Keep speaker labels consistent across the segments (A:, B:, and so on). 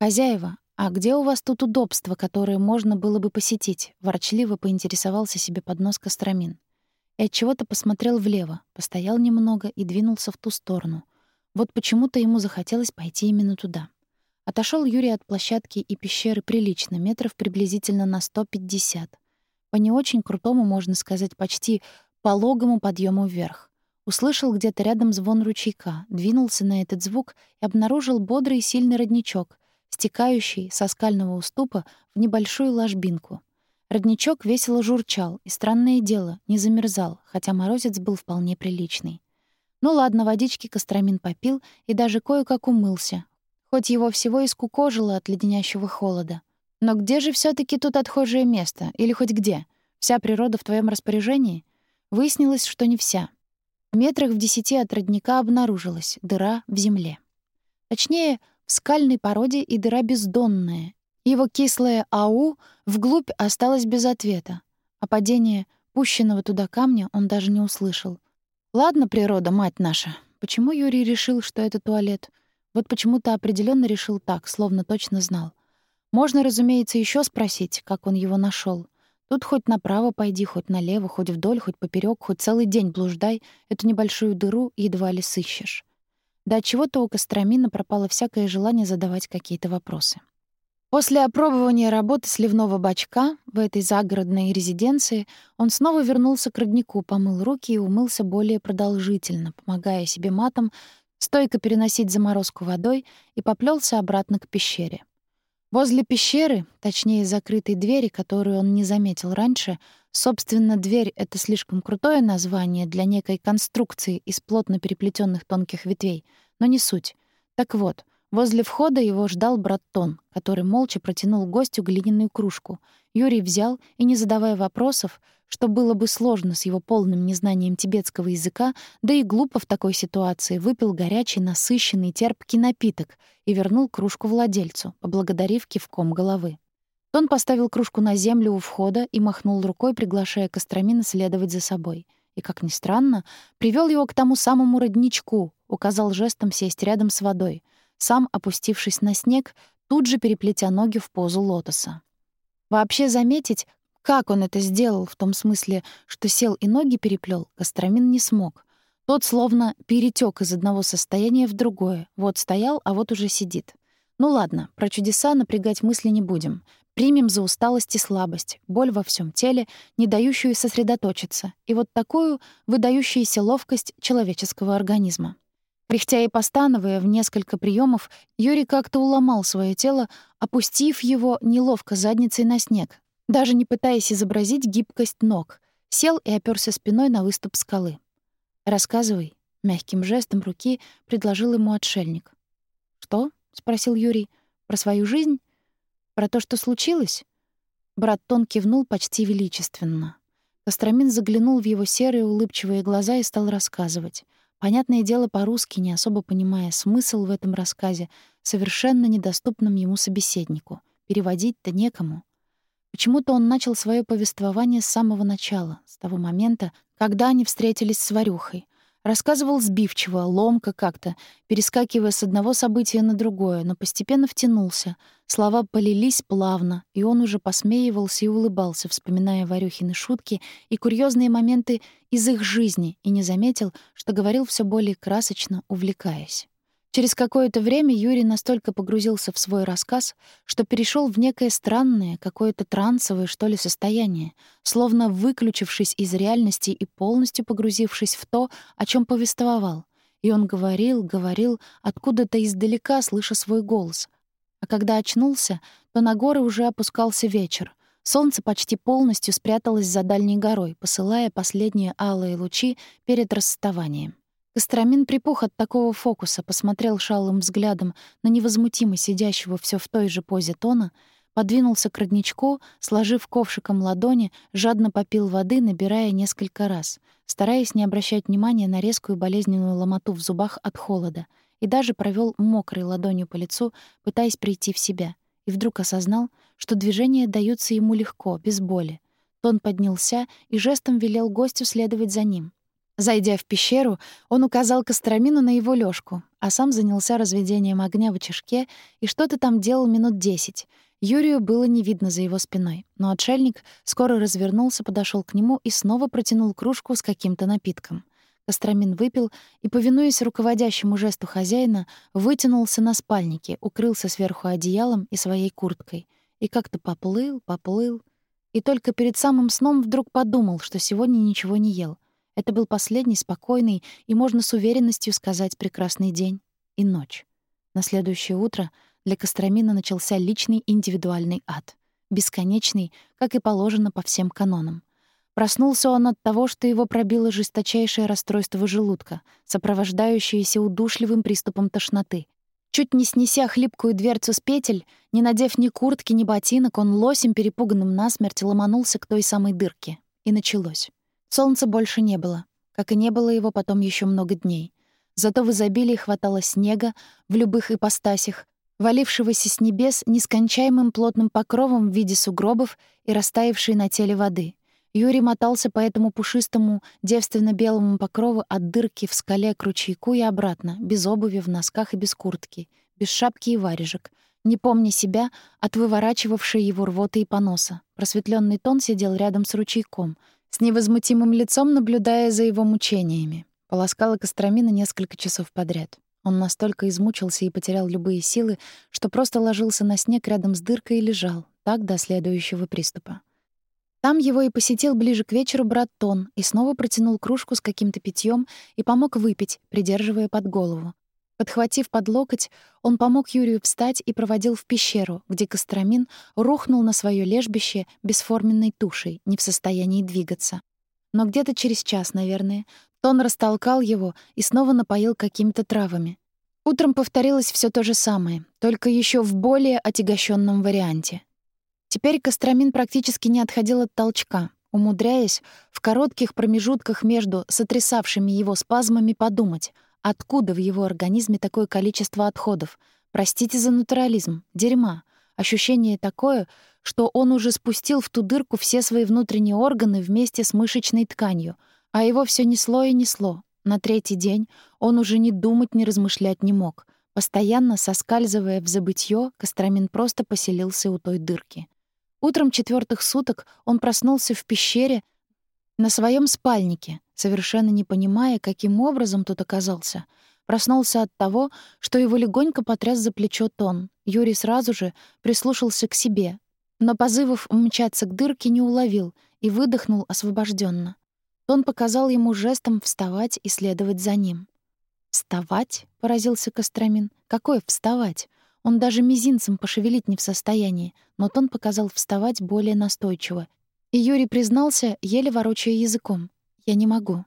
A: «Хозяева, а где у вас тут удобства, которые можно было бы посетить?» — ворчливо поинтересовался себе под нос Костромин. И отчего-то посмотрел влево, постоял немного и двинулся в ту сторону. Вот почему-то ему захотелось пойти именно туда. Отошел Юрий от площадки и пещеры прилично, метров приблизительно на 150. По не очень крутому, можно сказать, почти пологому подъему вверх. Услышал где-то рядом звон ручейка, двинулся на этот звук и обнаружил бодрый и сильный родничок, стекающий со скального уступа в небольшую ложбинку. Родничок весело журчал, и странное дело, не замерзал, хотя морозец был вполне приличный. Ну ладно, водички Костромин попил и даже кое-как умылся, хоть его всего и скукожило от леденящего холода. Но где же все таки тут отхожее место? Или хоть где? Вся природа в твоем распоряжении? Выяснилось, что не вся. В метрах в десяти от родника обнаружилась дыра в земле. Точнее, в скальной породе и дыра бездонная. Его кислое «ау» вглубь осталось без ответа, а падение пущенного туда камня он даже не услышал. Ладно, природа, мать наша. Почему Юрий решил, что это туалет? Вот почему-то определенно решил так, словно точно знал. Можно, разумеется, еще спросить, как он его нашел. Тут хоть направо пойди, хоть налево, хоть вдоль, хоть поперек, хоть целый день блуждай, эту небольшую дыру едва ли сыщешь. Да чего-то у Костромина пропало всякое желание задавать какие-то вопросы. После опробования работы сливного бачка в этой загородной резиденции он снова вернулся к роднику, помыл руки и умылся более продолжительно, помогая себе матом стойко переносить заморозку водой и поплелся обратно к пещере. Возле пещеры, точнее закрытой двери, которую он не заметил раньше, собственно, дверь — это слишком крутое название для некой конструкции из плотно переплетенных тонких ветвей, но не суть. Так вот, возле входа его ждал брат Тон, который молча протянул гостю глиняную кружку. Юрий взял и, не задавая вопросов, что было бы сложно с его полным незнанием тибетского языка, да и глупо в такой ситуации, выпил горячий, насыщенный, терпкий напиток и вернул кружку владельцу, поблагодарив кивком головы. Тон поставил кружку на землю у входа и махнул рукой, приглашая Костромина следовать за собой. И, как ни странно, привел его к тому самому родничку, указал жестом сесть рядом с водой, сам, опустившись на снег, тут же переплетя ноги в позу лотоса. Вообще заметить, как он это сделал, в том смысле, что сел и ноги переплел, Костромин не смог. Тот словно перетек из одного состояния в другое. Вот стоял, а вот уже сидит. Ну ладно, про чудеса напрягать мысли не будем. Примем за усталость и слабость, боль во всем теле, не дающую сосредоточиться, и вот такую выдающуюся ловкость человеческого организма. Кряхтя и постановая в несколько приемов, Юрий как-то уломал свое тело, опустив его неловко задницей на снег, даже не пытаясь изобразить гибкость ног, сел и оперся спиной на выступ скалы. «Рассказывай», — мягким жестом руки предложил ему отшельник. «Что?» — спросил Юрий. «Про свою жизнь? Про то, что случилось?» Брат Тон кивнул почти величественно. Костромин заглянул в его серые улыбчивые глаза и стал рассказывать. Понятное дело по-русски, не особо понимая смысл в этом рассказе, совершенно недоступном ему собеседнику. Переводить-то некому. Почему-то он начал свое повествование с самого начала, с того момента, когда они встретились с Варюхой. Рассказывал сбивчиво, ломко как-то, перескакивая с одного события на другое, но постепенно втянулся. Слова полились плавно, и он уже посмеивался и улыбался, вспоминая Варюхины шутки и курьезные моменты из их жизни, и не заметил, что говорил все более красочно, увлекаясь. Через какое-то время Юрий настолько погрузился в свой рассказ, что перешел в некое странное, какое-то трансовое, что ли, состояние, словно выключившись из реальности и полностью погрузившись в то, о чем повествовал. И он говорил, говорил, откуда-то издалека, слыша свой голос. А когда очнулся, то на горы уже опускался вечер. Солнце почти полностью спряталось за дальней горой, посылая последние алые лучи перед расставанием. Костромин припух от такого фокуса, посмотрел шалым взглядом на невозмутимо сидящего все в той же позе тона, подвинулся к родничку, сложив ковшиком ладони, жадно попил воды, набирая несколько раз, стараясь не обращать внимания на резкую болезненную ломоту в зубах от холода, и даже провел мокрой ладонью по лицу, пытаясь прийти в себя. И вдруг осознал, что движения даются ему легко, без боли. Тон поднялся и жестом велел гостю следовать за ним. Зайдя в пещеру, он указал Костромину на его лёжку, а сам занялся разведением огня в очажке и что-то там делал минут десять. Юрию было не видно за его спиной, но отшельник скоро развернулся, подошёл к нему и снова протянул кружку с каким-то напитком. Костромин выпил и, повинуясь руководящему жесту хозяина, вытянулся на спальнике, укрылся сверху одеялом и своей курткой. И как-то поплыл, поплыл. И только перед самым сном вдруг подумал, что сегодня ничего не ел. Это был последний спокойный и, можно с уверенностью сказать, прекрасный день и ночь. На следующее утро для Костромина начался личный индивидуальный ад. Бесконечный, как и положено по всем канонам. Проснулся он от того, что его пробило жесточайшее расстройство желудка, сопровождающееся удушливым приступом тошноты. Чуть не снеся хлипкую дверцу с петель, не надев ни куртки, ни ботинок, он лосем, перепуганным насмерть, ломанулся к той самой дырке. И началось. Солнца больше не было, как и не было его потом еще много дней. Зато в изобилии хватало снега в любых ипостасях, валившегося с небес нескончаемым плотным покровом в виде сугробов и растаявшей на теле воды. Юрий мотался по этому пушистому, девственно-белому покрову от дырки в скале к ручейку и обратно, без обуви, в носках и без куртки, без шапки и варежек, не помня себя от выворачивавшей его рвоты и поноса. Просветленный тон сидел рядом с ручейком — с невозмутимым лицом наблюдая за его мучениями. Полоскала Костромина несколько часов подряд. Он настолько измучился и потерял любые силы, что просто ложился на снег рядом с дыркой и лежал, так до следующего приступа. Там его и посетил ближе к вечеру брат Тон и снова протянул кружку с каким-то питьем и помог выпить, придерживая под голову. Подхватив под локоть, он помог Юрию встать и проводил в пещеру, где Костромин рухнул на свое лежбище бесформенной тушей, не в состоянии двигаться. Но где-то через час, наверное, Тон растолкал его и снова напоил какими-то травами. Утром повторилось все то же самое, только еще в более отягощенном варианте. Теперь Костромин практически не отходил от толчка, умудряясь в коротких промежутках между сотрясавшими его спазмами подумать — Откуда в его организме такое количество отходов? Простите за натурализм. Дерьма. Ощущение такое, что он уже спустил в ту дырку все свои внутренние органы вместе с мышечной тканью, а его все несло и несло. На третий день он уже ни думать, ни размышлять не мог. Постоянно соскальзывая в забытье, Костромин просто поселился у той дырки. Утром четвертых суток он проснулся в пещере на своем спальнике, совершенно не понимая, каким образом тут оказался. Проснулся от того, что его легонько потряс за плечо Тон. Юрий сразу же прислушался к себе, но позывов умчаться к дырке не уловил и выдохнул освобожденно. Тон показал ему жестом вставать и следовать за ним. «Вставать?» — поразился Костромин. «Какое вставать?» Он даже мизинцем пошевелить не в состоянии, но Тон показал вставать более настойчиво. И Юрий признался, еле ворочая языком. Я не могу.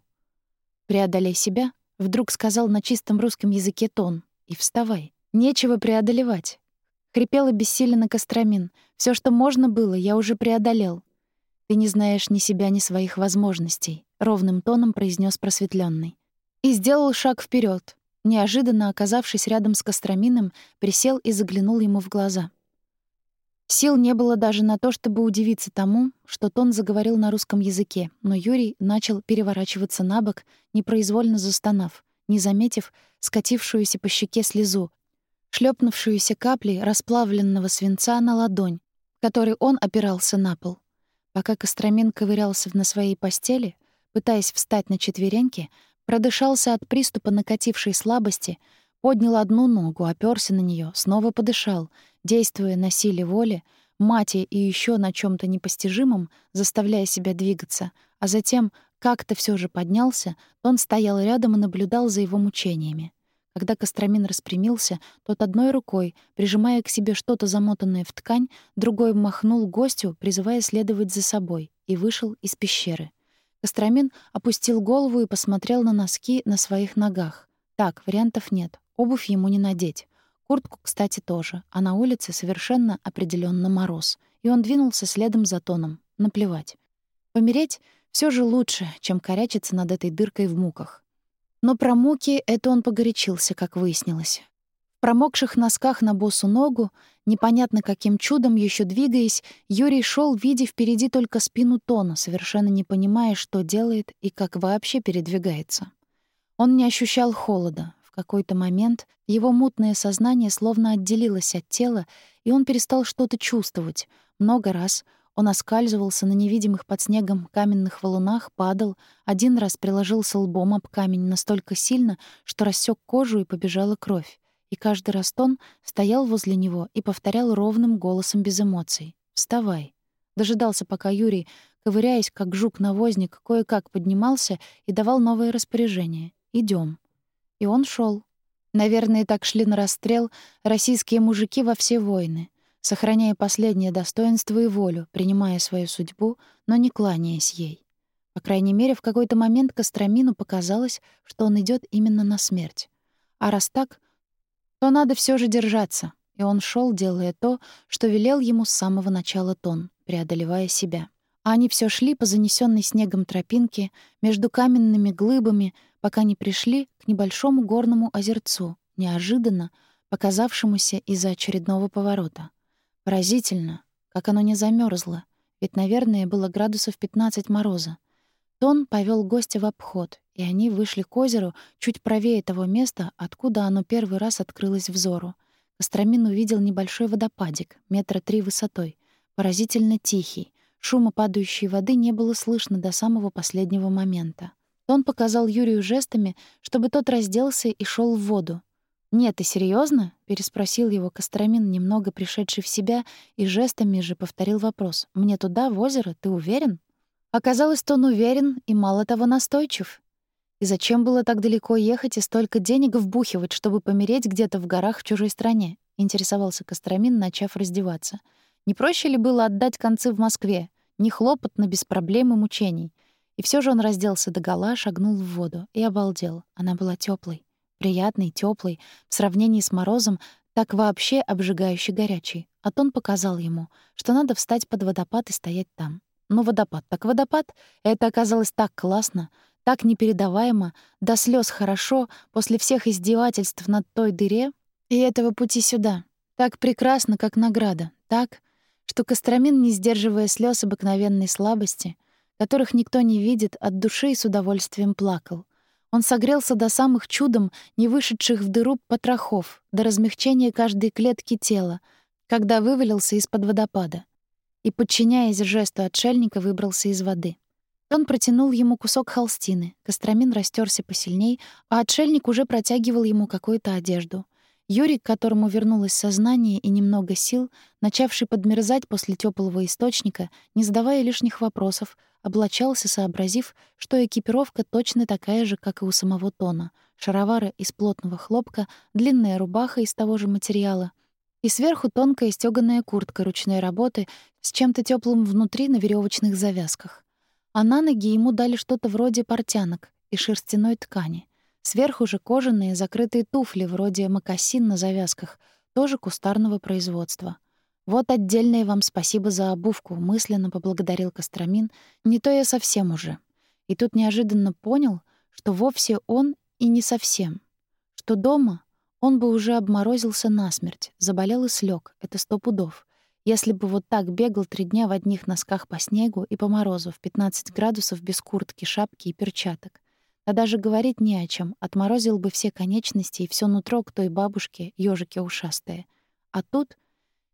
A: Преодолей себя, вдруг сказал на чистом русском языке тон. И вставай. Нечего преодолевать. Хрипел обессиленно Костромин. Все, что можно было, я уже преодолел. Ты не знаешь ни себя, ни своих возможностей, ровным тоном произнес просветленный. И сделал шаг вперед. Неожиданно оказавшись рядом с Костроминым, присел и заглянул ему в глаза. Сил не было даже на то, чтобы удивиться тому, что Тон заговорил на русском языке, но Юрий начал переворачиваться на бок, непроизвольно застонав, не заметив скатившуюся по щеке слезу, шлепнувшуюся каплей расплавленного свинца на ладонь, которой он опирался на пол. Пока Костромин ковырялся на своей постели, пытаясь встать на четвереньки, продышался от приступа накатившей слабости, поднял одну ногу, оперся на нее, снова подышал — действуя на силе воли, мате и еще на чем то непостижимом, заставляя себя двигаться, а затем как-то все же поднялся, он стоял рядом и наблюдал за его мучениями. Когда Костромин распрямился, тот одной рукой, прижимая к себе что-то замотанное в ткань, другой махнул гостю, призывая следовать за собой, и вышел из пещеры. Костромин опустил голову и посмотрел на носки на своих ногах. Так, вариантов нет. Обувь ему не надеть. Куртку, кстати, тоже, а на улице совершенно определенно мороз, и он двинулся следом за тоном. Наплевать. Помереть все же лучше, чем корячиться над этой дыркой в муках. Но про муки это он погорячился, как выяснилось. В промокших носках на босу ногу, непонятно каким чудом еще двигаясь, Юрий шел, видя впереди только спину Тона, совершенно не понимая, что делает и как вообще передвигается. Он не ощущал холода. Какой-то момент его мутное сознание словно отделилось от тела, и он перестал что-то чувствовать. Много раз он оскальзывался на невидимых под снегом каменных валунах, падал, один раз приложился лбом об камень настолько сильно, что рассек кожу и побежала кровь. И каждый раз Тон стоял возле него и повторял ровным голосом без эмоций. «Вставай». Дожидался, пока Юрий, ковыряясь, как жук-навозник, кое-как поднимался и давал новое распоряжение. Идем. И он шел. Наверное, так шли на расстрел российские мужики во все войны сохраняя последнее достоинство и волю, принимая свою судьбу, но не кланяясь ей. По крайней мере, в какой-то момент Костромину показалось, что он идет именно на смерть. А раз так, то надо все же держаться, и он шел, делая то, что велел ему с самого начала Тон, преодолевая себя. А они все шли по занесенной снегом тропинке между каменными глыбами, пока не пришли к небольшому горному озерцу, неожиданно показавшемуся из-за очередного поворота. Поразительно, как оно не замерзло, ведь, наверное, было градусов 15 мороза. Тон повел гостя в обход, и они вышли к озеру чуть правее того места, откуда оно первый раз открылось взору. Костромин увидел небольшой водопадик, метра три высотой, поразительно тихий. Шума падающей воды не было слышно до самого последнего момента. Тон показал Юрию жестами, чтобы тот разделся и шел в воду, «Нет, ты серьезно? переспросил его Костромин, немного пришедший в себя, и жестами же повторил вопрос. «Мне туда, в озеро, ты уверен?» Оказалось, что он уверен и, мало того, настойчив. И зачем было так далеко ехать и столько денег вбухивать, чтобы помереть где-то в горах в чужой стране? Интересовался Костромин, начав раздеваться. Не проще ли было отдать концы в Москве? Не хлопотно, без проблем и мучений. И все же он разделся догола, шагнул в воду и обалдел. Она была теплой приятный, теплый, в сравнении с морозом, так вообще обжигающе горячий. А тон показал ему, что надо встать под водопад и стоять там. Ну, водопад так водопад. Это оказалось так классно, так непередаваемо, до слез хорошо после всех издевательств над той дыре и этого пути сюда. Так прекрасно, как награда. Так, что Костромин, не сдерживая слез обыкновенной слабости, которых никто не видит, от души и с удовольствием плакал — он согрелся до самых чудом, не вышедших в дыру потрохов, до размягчения каждой клетки тела, когда вывалился из-под водопада. И, подчиняясь жесту отшельника, выбрался из воды. Он протянул ему кусок холстины, Костромин растерся посильней, а отшельник уже протягивал ему какую-то одежду. Юрий, к которому вернулось сознание и немного сил, начавший подмерзать после теплого источника, не задавая лишних вопросов, облачался, сообразив, что экипировка точно такая же, как и у самого Тона. Шаровары из плотного хлопка, длинная рубаха из того же материала и сверху тонкая стёганая куртка ручной работы с чем-то теплым внутри на веревочных завязках. А на ноги ему дали что-то вроде портянок и шерстяной ткани. Сверху же кожаные закрытые туфли вроде мокасин на завязках, тоже кустарного производства — «Вот отдельное вам спасибо за обувку», — мысленно поблагодарил Костромин. «Не то я совсем уже». И тут неожиданно понял, что вовсе он и не совсем. Что дома он бы уже обморозился насмерть, заболел и слег, это сто пудов. Если бы вот так бегал три дня в одних носках по снегу и по морозу в 15 градусов без куртки, шапки и перчаток. А даже говорить не о чем, отморозил бы все конечности и все нутро к той бабушке, ёжики ушастые. А тут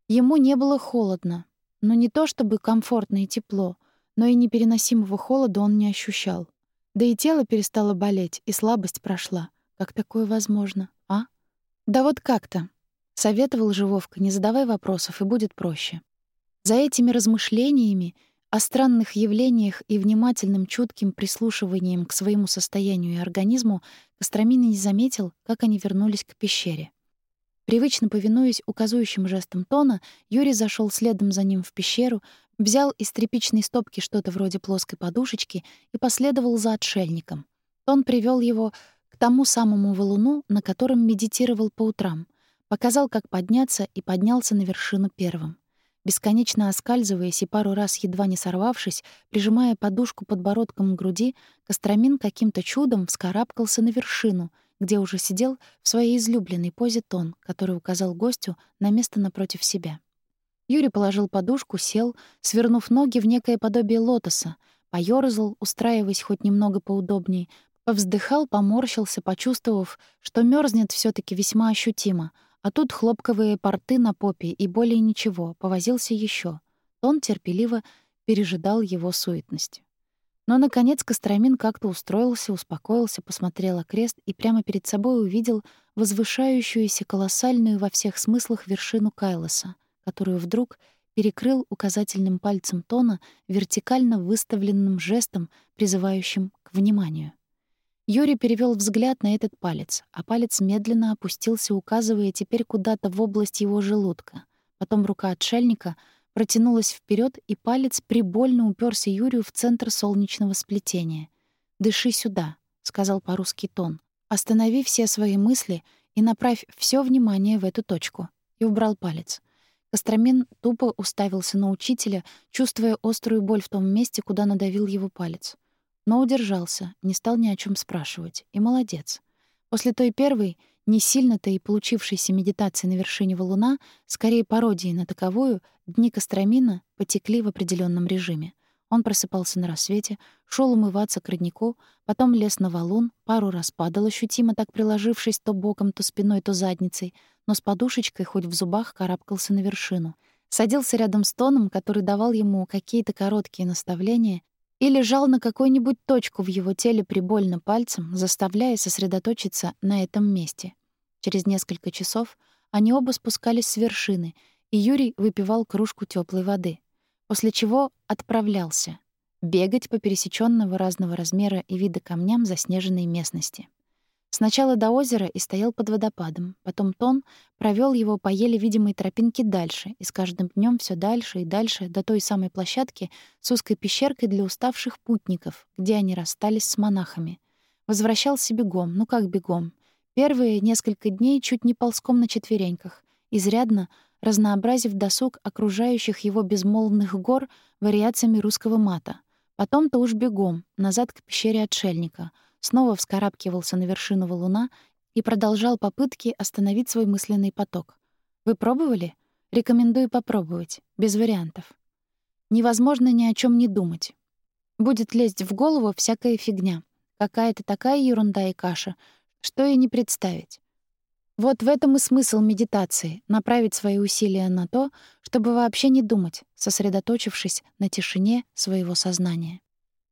A: Ему не было холодно, но не то чтобы комфортно и тепло, но и непереносимого холода он не ощущал. Да и тело перестало болеть, и слабость прошла. Как такое возможно, а? Да вот как-то. Советовал же Вовка, не задавай вопросов, и будет проще. За этими размышлениями о странных явлениях и внимательным чутким прислушиванием к своему состоянию и организму Костромин не заметил, как они вернулись к пещере. Привычно повинуясь указующим жестам Тона, Юрий зашел следом за ним в пещеру, взял из тряпичной стопки что-то вроде плоской подушечки и последовал за отшельником. Тон привел его к тому самому валуну, на котором медитировал по утрам, показал, как подняться, и поднялся на вершину первым. Бесконечно оскальзываясь и пару раз едва не сорвавшись, прижимая подушку подбородком к груди, Костромин каким-то чудом вскарабкался на вершину — где уже сидел в своей излюбленной позе Тон, который указал гостю на место напротив себя. Юрий положил подушку, сел, свернув ноги в некое подобие лотоса, поёрзал, устраиваясь хоть немного поудобнее, повздыхал, поморщился, почувствовав, что мерзнет все таки весьма ощутимо, а тут хлопковые порты на попе и более ничего, повозился еще. Тон терпеливо пережидал его суетность. Но, наконец, Костромин как-то устроился, успокоился, посмотрел окрест и прямо перед собой увидел возвышающуюся колоссальную во всех смыслах вершину Кайлоса, которую вдруг перекрыл указательным пальцем Тона вертикально выставленным жестом, призывающим к вниманию. Юрий перевел взгляд на этот палец, а палец медленно опустился, указывая теперь куда-то в область его желудка. Потом рука отшельника — протянулась вперед, и палец прибольно уперся Юрию в центр солнечного сплетения. «Дыши сюда», — сказал по-русски тон. «Останови все свои мысли и направь все внимание в эту точку». И убрал палец. Костромин тупо уставился на учителя, чувствуя острую боль в том месте, куда надавил его палец. Но удержался, не стал ни о чем спрашивать. И молодец. После той первой — не сильно-то и получившейся медитации на вершине валуна, скорее пародии на таковую, дни Костромина потекли в определенном режиме. Он просыпался на рассвете, шел умываться к роднику, потом лез на валун, пару раз падал ощутимо, так приложившись то боком, то спиной, то задницей, но с подушечкой хоть в зубах карабкался на вершину. Садился рядом с Тоном, который давал ему какие-то короткие наставления и лежал на какую-нибудь точку в его теле прибольно пальцем, заставляя сосредоточиться на этом месте. Через несколько часов они оба спускались с вершины, и Юрий выпивал кружку теплой воды, после чего отправлялся бегать по пересечённого разного размера и вида камням заснеженной местности. Сначала до озера и стоял под водопадом, потом Тон провёл его по еле видимой тропинке дальше, и с каждым днём всё дальше и дальше до той самой площадки с узкой пещеркой для уставших путников, где они расстались с монахами. Возвращался бегом, ну как бегом. Первые несколько дней чуть не ползком на четвереньках, изрядно разнообразив досуг окружающих его безмолвных гор вариациями русского мата. Потом-то уж бегом, назад к пещере отшельника — снова вскарабкивался на вершину валуна и продолжал попытки остановить свой мысленный поток. Вы пробовали? Рекомендую попробовать, без вариантов. Невозможно ни о чем не думать. Будет лезть в голову всякая фигня, какая-то такая ерунда и каша, что и не представить. Вот в этом и смысл медитации — направить свои усилия на то, чтобы вообще не думать, сосредоточившись на тишине своего сознания.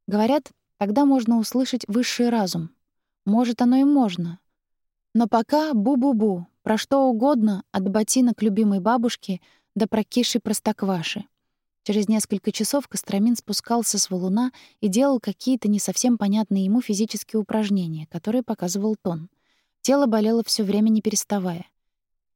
A: Говорят, Тогда можно услышать высший разум. Может, оно и можно. Но пока бу-бу-бу, про что угодно, от ботинок любимой бабушки до прокисшей простокваши. Через несколько часов Костромин спускался с валуна и делал какие-то не совсем понятные ему физические упражнения, которые показывал Тон. Тело болело все время не переставая.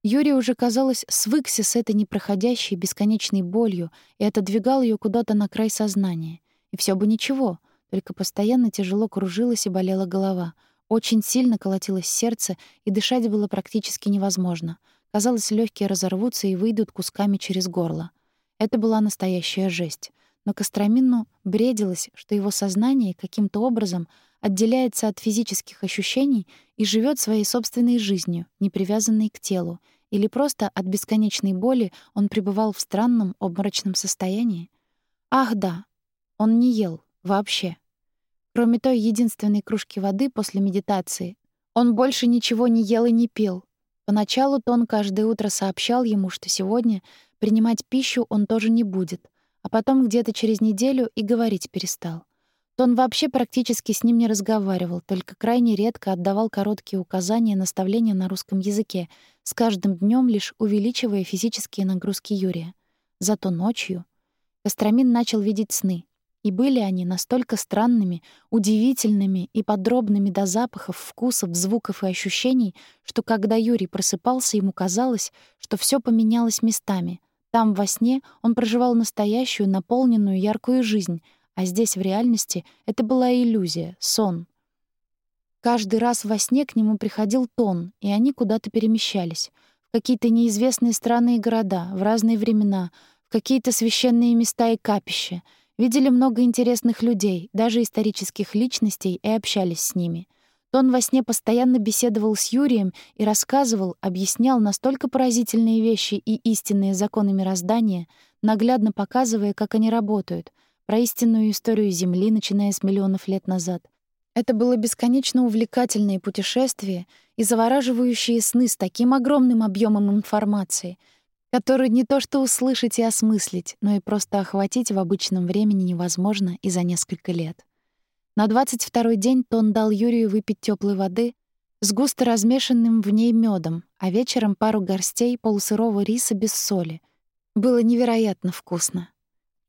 A: Юрий уже, казалось, свыкся с этой непроходящей бесконечной болью и отодвигал ее куда-то на край сознания. И все бы ничего — только постоянно тяжело кружилась и болела голова. Очень сильно колотилось сердце, и дышать было практически невозможно. Казалось, легкие разорвутся и выйдут кусками через горло. Это была настоящая жесть. Но Костромину бредилось, что его сознание каким-то образом отделяется от физических ощущений и живет своей собственной жизнью, не привязанной к телу, или просто от бесконечной боли он пребывал в странном обморочном состоянии. Ах да, он не ел, Вообще. Кроме той единственной кружки воды после медитации, он больше ничего не ел и не пил. Поначалу Тон каждое утро сообщал ему, что сегодня принимать пищу он тоже не будет, а потом где-то через неделю и говорить перестал. Тон вообще практически с ним не разговаривал, только крайне редко отдавал короткие указания и наставления на русском языке, с каждым днем лишь увеличивая физические нагрузки Юрия. Зато ночью Костромин начал видеть сны — и были они настолько странными, удивительными и подробными до запахов, вкусов, звуков и ощущений, что когда Юрий просыпался, ему казалось, что все поменялось местами. Там во сне он проживал настоящую, наполненную, яркую жизнь, а здесь в реальности это была иллюзия, сон. Каждый раз во сне к нему приходил тон, и они куда-то перемещались. В какие-то неизвестные страны и города, в разные времена, в какие-то священные места и капища — Видели много интересных людей, даже исторических личностей, и общались с ними. Тон во сне постоянно беседовал с Юрием и рассказывал, объяснял настолько поразительные вещи и истинные законы мироздания, наглядно показывая, как они работают, про истинную историю Земли, начиная с миллионов лет назад. Это было бесконечно увлекательное путешествие и завораживающие сны с таким огромным объемом информации, который не то что услышать и осмыслить, но и просто охватить в обычном времени невозможно и за несколько лет. На 22-й день Тон дал Юрию выпить теплой воды с густо размешанным в ней медом, а вечером пару горстей полусырого риса без соли. Было невероятно вкусно.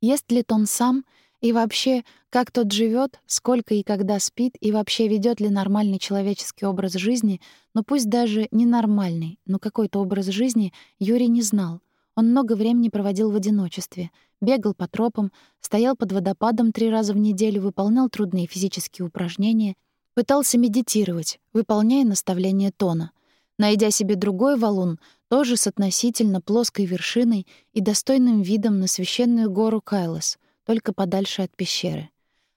A: Ест ли Тон сам и вообще, как тот живет, сколько и когда спит, и вообще ведет ли нормальный человеческий образ жизни, но пусть даже ненормальный, но какой-то образ жизни Юрий не знал. Он много времени проводил в одиночестве, бегал по тропам, стоял под водопадом три раза в неделю, выполнял трудные физические упражнения, пытался медитировать, выполняя наставления тона. Найдя себе другой валун, тоже с относительно плоской вершиной и достойным видом на священную гору Кайлас, только подальше от пещеры.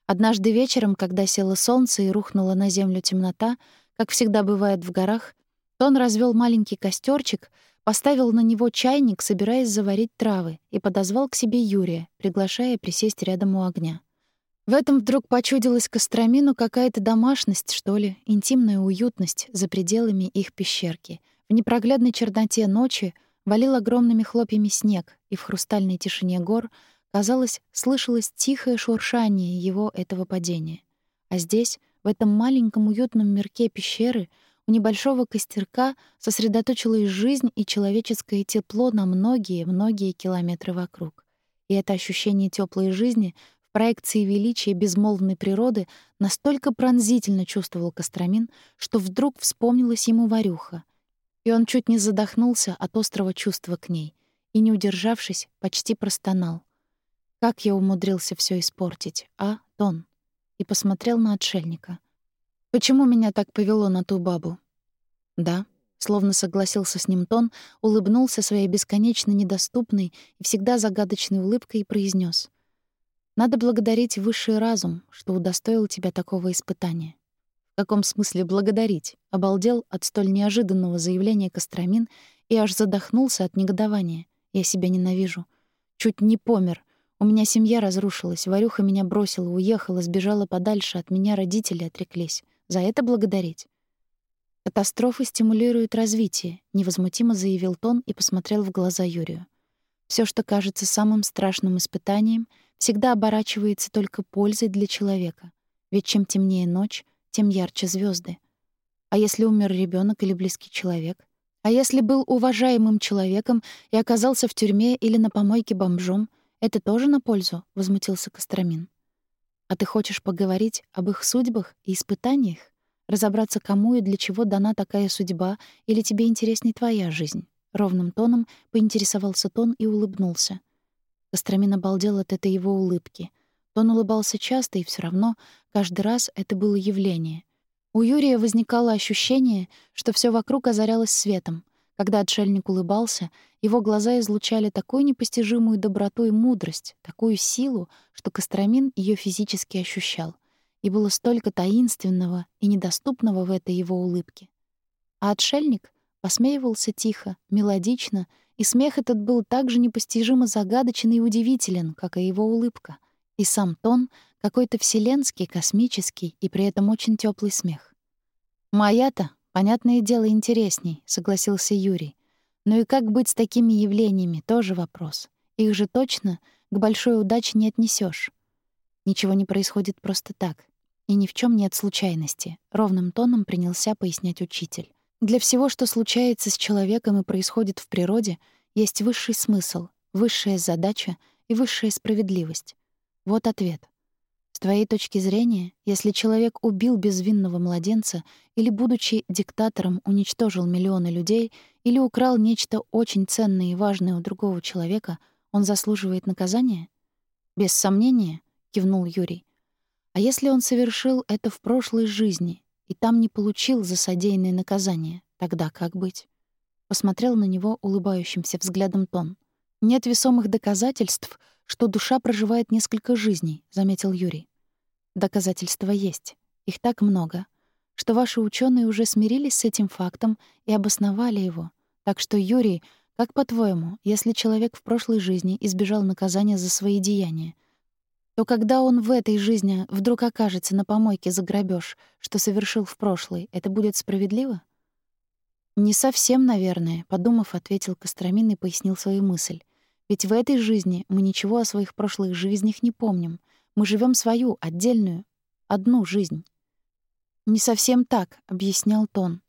A: Однажды вечером, когда село солнце и рухнула на землю темнота, как всегда бывает в горах, Тон развел маленький костерчик, поставил на него чайник, собираясь заварить травы, и подозвал к себе Юрия, приглашая присесть рядом у огня. В этом вдруг почудилась Костромину какая-то домашность, что ли, интимная уютность за пределами их пещерки. В непроглядной черноте ночи валил огромными хлопьями снег, и в хрустальной тишине гор, казалось, слышалось тихое шуршание его этого падения. А здесь, в этом маленьком уютном мирке пещеры, у небольшого костерка сосредоточилась жизнь и человеческое тепло на многие-многие километры вокруг. И это ощущение теплой жизни в проекции величия безмолвной природы настолько пронзительно чувствовал Костромин, что вдруг вспомнилась ему Варюха. И он чуть не задохнулся от острого чувства к ней и, не удержавшись, почти простонал. «Как я умудрился все испортить, а, Тон?» И посмотрел на отшельника — Почему меня так повело на ту бабу? Да, словно согласился с ним Тон, улыбнулся своей бесконечно недоступной и всегда загадочной улыбкой и произнес: Надо благодарить высший разум, что удостоил тебя такого испытания. В каком смысле благодарить? Обалдел от столь неожиданного заявления Костромин и аж задохнулся от негодования. Я себя ненавижу. Чуть не помер. У меня семья разрушилась, Варюха меня бросила, уехала, сбежала подальше, от меня родители отреклись. За это благодарить. Катастрофы стимулируют развитие, невозмутимо заявил Тон и посмотрел в глаза Юрию. Все, что кажется самым страшным испытанием, всегда оборачивается только пользой для человека. Ведь чем темнее ночь, тем ярче звезды. А если умер ребенок или близкий человек? А если был уважаемым человеком и оказался в тюрьме или на помойке бомжом, это тоже на пользу, возмутился Костромин. А ты хочешь поговорить об их судьбах и испытаниях? Разобраться, кому и для чего дана такая судьба, или тебе интересней твоя жизнь?» Ровным тоном поинтересовался Тон и улыбнулся. Костромин обалдел от этой его улыбки. Тон улыбался часто, и все равно каждый раз это было явление. У Юрия возникало ощущение, что все вокруг озарялось светом, когда отшельник улыбался, его глаза излучали такую непостижимую доброту и мудрость, такую силу, что Костромин ее физически ощущал. И было столько таинственного и недоступного в этой его улыбке. А отшельник посмеивался тихо, мелодично, и смех этот был так же непостижимо загадочен и удивителен, как и его улыбка. И сам тон — какой-то вселенский, космический и при этом очень теплый смех. «Моя-то Понятное дело, интересней, согласился Юрий. Но и как быть с такими явлениями тоже вопрос. Их же точно к большой удаче не отнесешь. Ничего не происходит просто так, и ни в чем нет случайности, ровным тоном принялся пояснять учитель. Для всего, что случается с человеком и происходит в природе, есть высший смысл, высшая задача и высшая справедливость. Вот ответ. С твоей точки зрения, если человек убил безвинного младенца или, будучи диктатором, уничтожил миллионы людей или украл нечто очень ценное и важное у другого человека, он заслуживает наказания? Без сомнения, кивнул Юрий. А если он совершил это в прошлой жизни и там не получил за содеянное наказание, тогда как быть? Посмотрел на него улыбающимся взглядом Тон. Нет весомых доказательств, что душа проживает несколько жизней, заметил Юрий. Доказательства есть. Их так много, что ваши ученые уже смирились с этим фактом и обосновали его. Так что, Юрий, как по-твоему, если человек в прошлой жизни избежал наказания за свои деяния, то когда он в этой жизни вдруг окажется на помойке за грабеж, что совершил в прошлой, это будет справедливо? Не совсем, наверное, подумав, ответил Костромин и пояснил свою мысль. Ведь в этой жизни мы ничего о своих прошлых жизнях не помним. Мы живем свою, отдельную, одну жизнь. Не совсем так, объяснял Тон.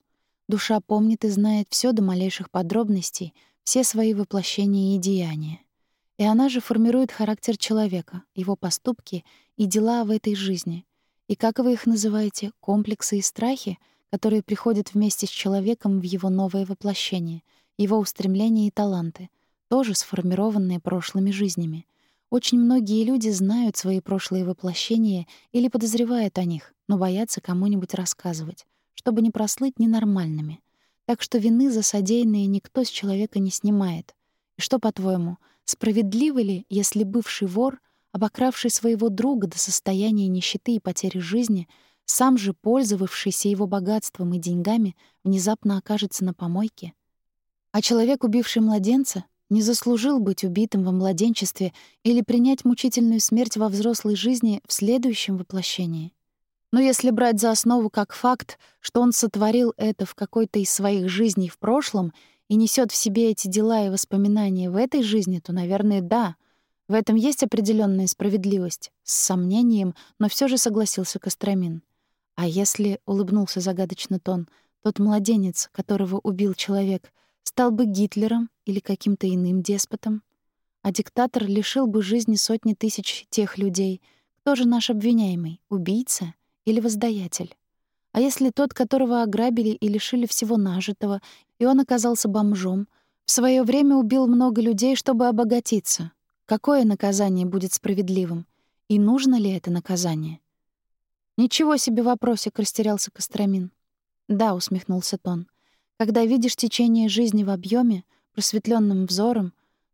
A: Душа помнит и знает все до малейших подробностей, все свои воплощения и деяния. И она же формирует характер человека, его поступки и дела в этой жизни. И как вы их называете, комплексы и страхи, которые приходят вместе с человеком в его новое воплощение, его устремления и таланты, тоже сформированные прошлыми жизнями. Очень многие люди знают свои прошлые воплощения или подозревают о них, но боятся кому-нибудь рассказывать, чтобы не прослыть ненормальными. Так что вины за содеянное никто с человека не снимает. И что, по-твоему, Справедливо ли, если бывший вор, обокравший своего друга до состояния нищеты и потери жизни, сам же пользовавшийся его богатством и деньгами, внезапно окажется на помойке? А человек, убивший младенца, не заслужил быть убитым во младенчестве или принять мучительную смерть во взрослой жизни в следующем воплощении. Но если брать за основу как факт, что он сотворил это в какой-то из своих жизней в прошлом и несет в себе эти дела и воспоминания в этой жизни, то, наверное, да. В этом есть определенная справедливость. С сомнением, но все же согласился Костромин. А если, — улыбнулся загадочно Тон, — тот младенец, которого убил человек, стал бы Гитлером или каким-то иным деспотом? А диктатор лишил бы жизни сотни тысяч тех людей. Кто же наш обвиняемый, убийца или воздаятель? А если тот, которого ограбили и лишили всего нажитого, и он оказался бомжом, в свое время убил много людей, чтобы обогатиться? Какое наказание будет справедливым? И нужно ли это наказание? «Ничего себе вопросик», — растерялся Костромин. «Да», — усмехнулся Тон. «Когда видишь течение жизни в объеме, просветленным взором,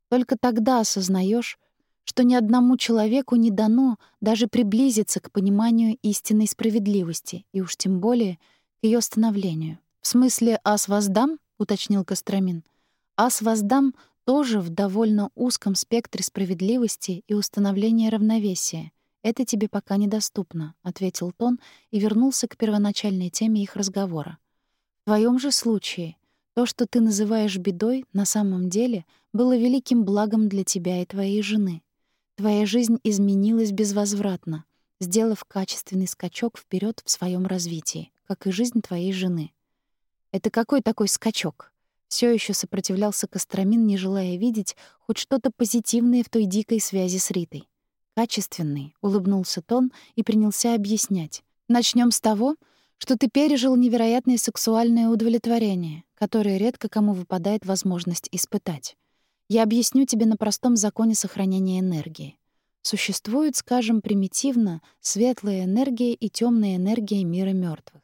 A: только тогда осознаешь, что ни одному человеку не дано даже приблизиться к пониманию истинной справедливости, и уж тем более к ее становлению. «В смысле «ас воздам»?» — уточнил Костромин. «Ас воздам» тоже в довольно узком спектре справедливости и установления равновесия. Это тебе пока недоступно», — ответил Тон и вернулся к первоначальной теме их разговора. «В твоем же случае то, что ты называешь бедой, на самом деле было великим благом для тебя и твоей жены. Твоя жизнь изменилась безвозвратно, сделав качественный скачок вперед в своем развитии, как и жизнь твоей жены. Это какой такой скачок? Все еще сопротивлялся Костромин, не желая видеть хоть что-то позитивное в той дикой связи с Ритой. «Качественный», — улыбнулся Тон и принялся объяснять. Начнем с того, что ты пережил невероятное сексуальное удовлетворение, которое редко кому выпадает возможность испытать. Я объясню тебе на простом законе сохранения энергии. Существует, скажем, примитивно светлая энергия и темная энергия мира мертвых.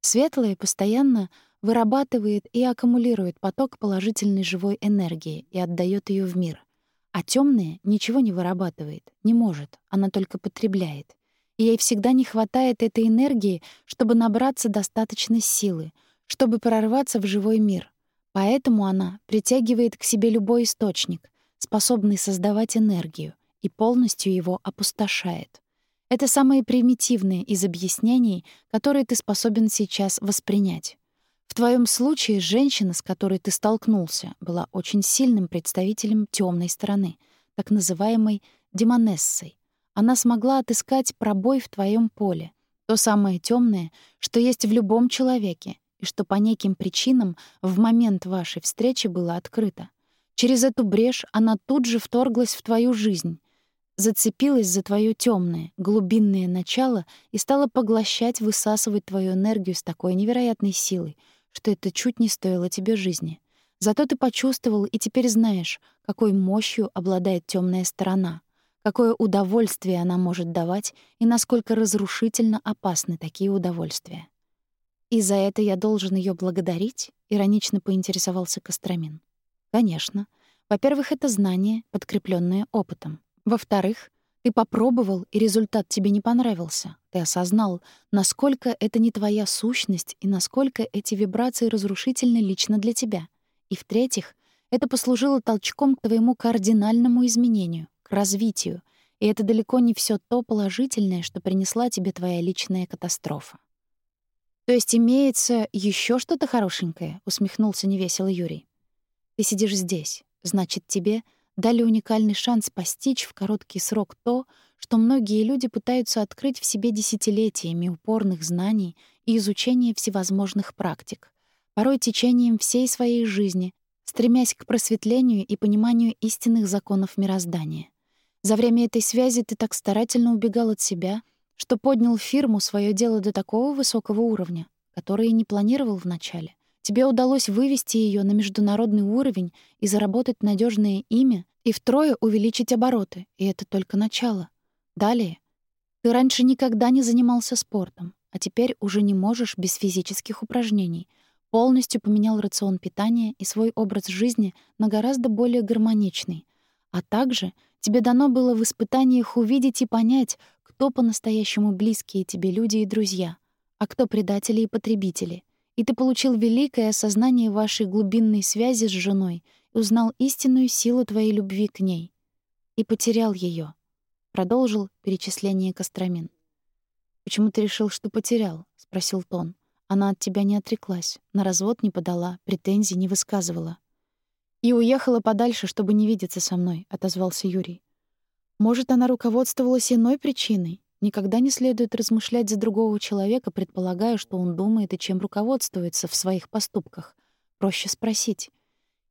A: Светлая постоянно вырабатывает и аккумулирует поток положительной живой энергии и отдает ее в мир. А темная ничего не вырабатывает, не может, она только потребляет. И ей всегда не хватает этой энергии, чтобы набраться достаточно силы, чтобы прорваться в живой мир, Поэтому она притягивает к себе любой источник, способный создавать энергию, и полностью его опустошает. Это самые примитивные из объяснений, которые ты способен сейчас воспринять. В твоем случае женщина, с которой ты столкнулся, была очень сильным представителем темной стороны, так называемой демонессой. Она смогла отыскать пробой в твоем поле, то самое темное, что есть в любом человеке, и что по неким причинам в момент вашей встречи было открыто. Через эту брешь она тут же вторглась в твою жизнь, зацепилась за твое темное, глубинное начало и стала поглощать, высасывать твою энергию с такой невероятной силой, что это чуть не стоило тебе жизни. Зато ты почувствовал и теперь знаешь, какой мощью обладает темная сторона, какое удовольствие она может давать и насколько разрушительно опасны такие удовольствия. «И за это я должен ее благодарить?» — иронично поинтересовался Костромин. «Конечно. Во-первых, это знание, подкрепленное опытом. Во-вторых, ты попробовал, и результат тебе не понравился. Ты осознал, насколько это не твоя сущность и насколько эти вибрации разрушительны лично для тебя. И в-третьих, это послужило толчком к твоему кардинальному изменению, к развитию, и это далеко не все то положительное, что принесла тебе твоя личная катастрофа. То есть имеется еще что-то хорошенькое, усмехнулся невесело Юрий. Ты сидишь здесь, значит, тебе дали уникальный шанс постичь в короткий срок то, что многие люди пытаются открыть в себе десятилетиями упорных знаний и изучения всевозможных практик, порой течением всей своей жизни, стремясь к просветлению и пониманию истинных законов мироздания. За время этой связи ты так старательно убегал от себя, что поднял фирму, свое дело до такого высокого уровня, который и не планировал вначале. Тебе удалось вывести ее на международный уровень и заработать надежное имя, и втрое увеличить обороты, и это только начало. Далее. Ты раньше никогда не занимался спортом, а теперь уже не можешь без физических упражнений. Полностью поменял рацион питания и свой образ жизни на гораздо более гармоничный. А также тебе дано было в испытаниях увидеть и понять, кто по-настоящему близкие тебе люди и друзья, а кто предатели и потребители и ты получил великое осознание вашей глубинной связи с женой и узнал истинную силу твоей любви к ней. И потерял ее. Продолжил перечисление Костромин. «Почему ты решил, что потерял?» — спросил Тон. «Она от тебя не отреклась, на развод не подала, претензий не высказывала». «И уехала подальше, чтобы не видеться со мной», — отозвался Юрий. «Может, она руководствовалась иной причиной? Никогда не следует размышлять за другого человека, предполагая, что он думает и чем руководствуется в своих поступках. Проще спросить.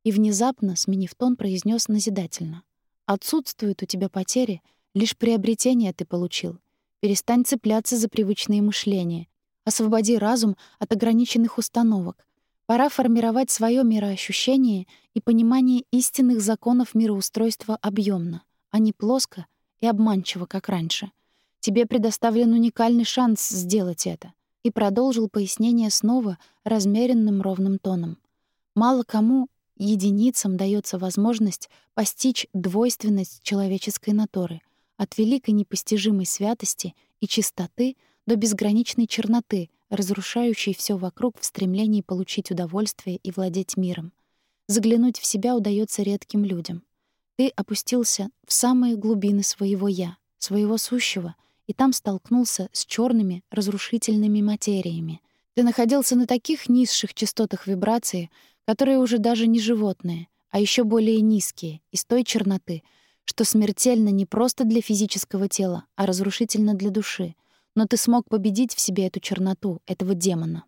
A: И внезапно, сменив тон, произнес назидательно. «Отсутствуют у тебя потери, лишь приобретение ты получил. Перестань цепляться за привычные мышления. Освободи разум от ограниченных установок. Пора формировать свое мироощущение и понимание истинных законов мироустройства объемно, а не плоско и обманчиво, как раньше. Тебе предоставлен уникальный шанс сделать это. И продолжил пояснение снова размеренным ровным тоном. Мало кому, единицам, дается возможность постичь двойственность человеческой натуры, от великой непостижимой святости и чистоты до безграничной черноты, разрушающей все вокруг в стремлении получить удовольствие и владеть миром. Заглянуть в себя удается редким людям. Ты опустился в самые глубины своего «я», своего сущего — и там столкнулся с черными разрушительными материями. Ты находился на таких низших частотах вибрации, которые уже даже не животные, а еще более низкие, из той черноты, что смертельно не просто для физического тела, а разрушительно для души. Но ты смог победить в себе эту черноту, этого демона.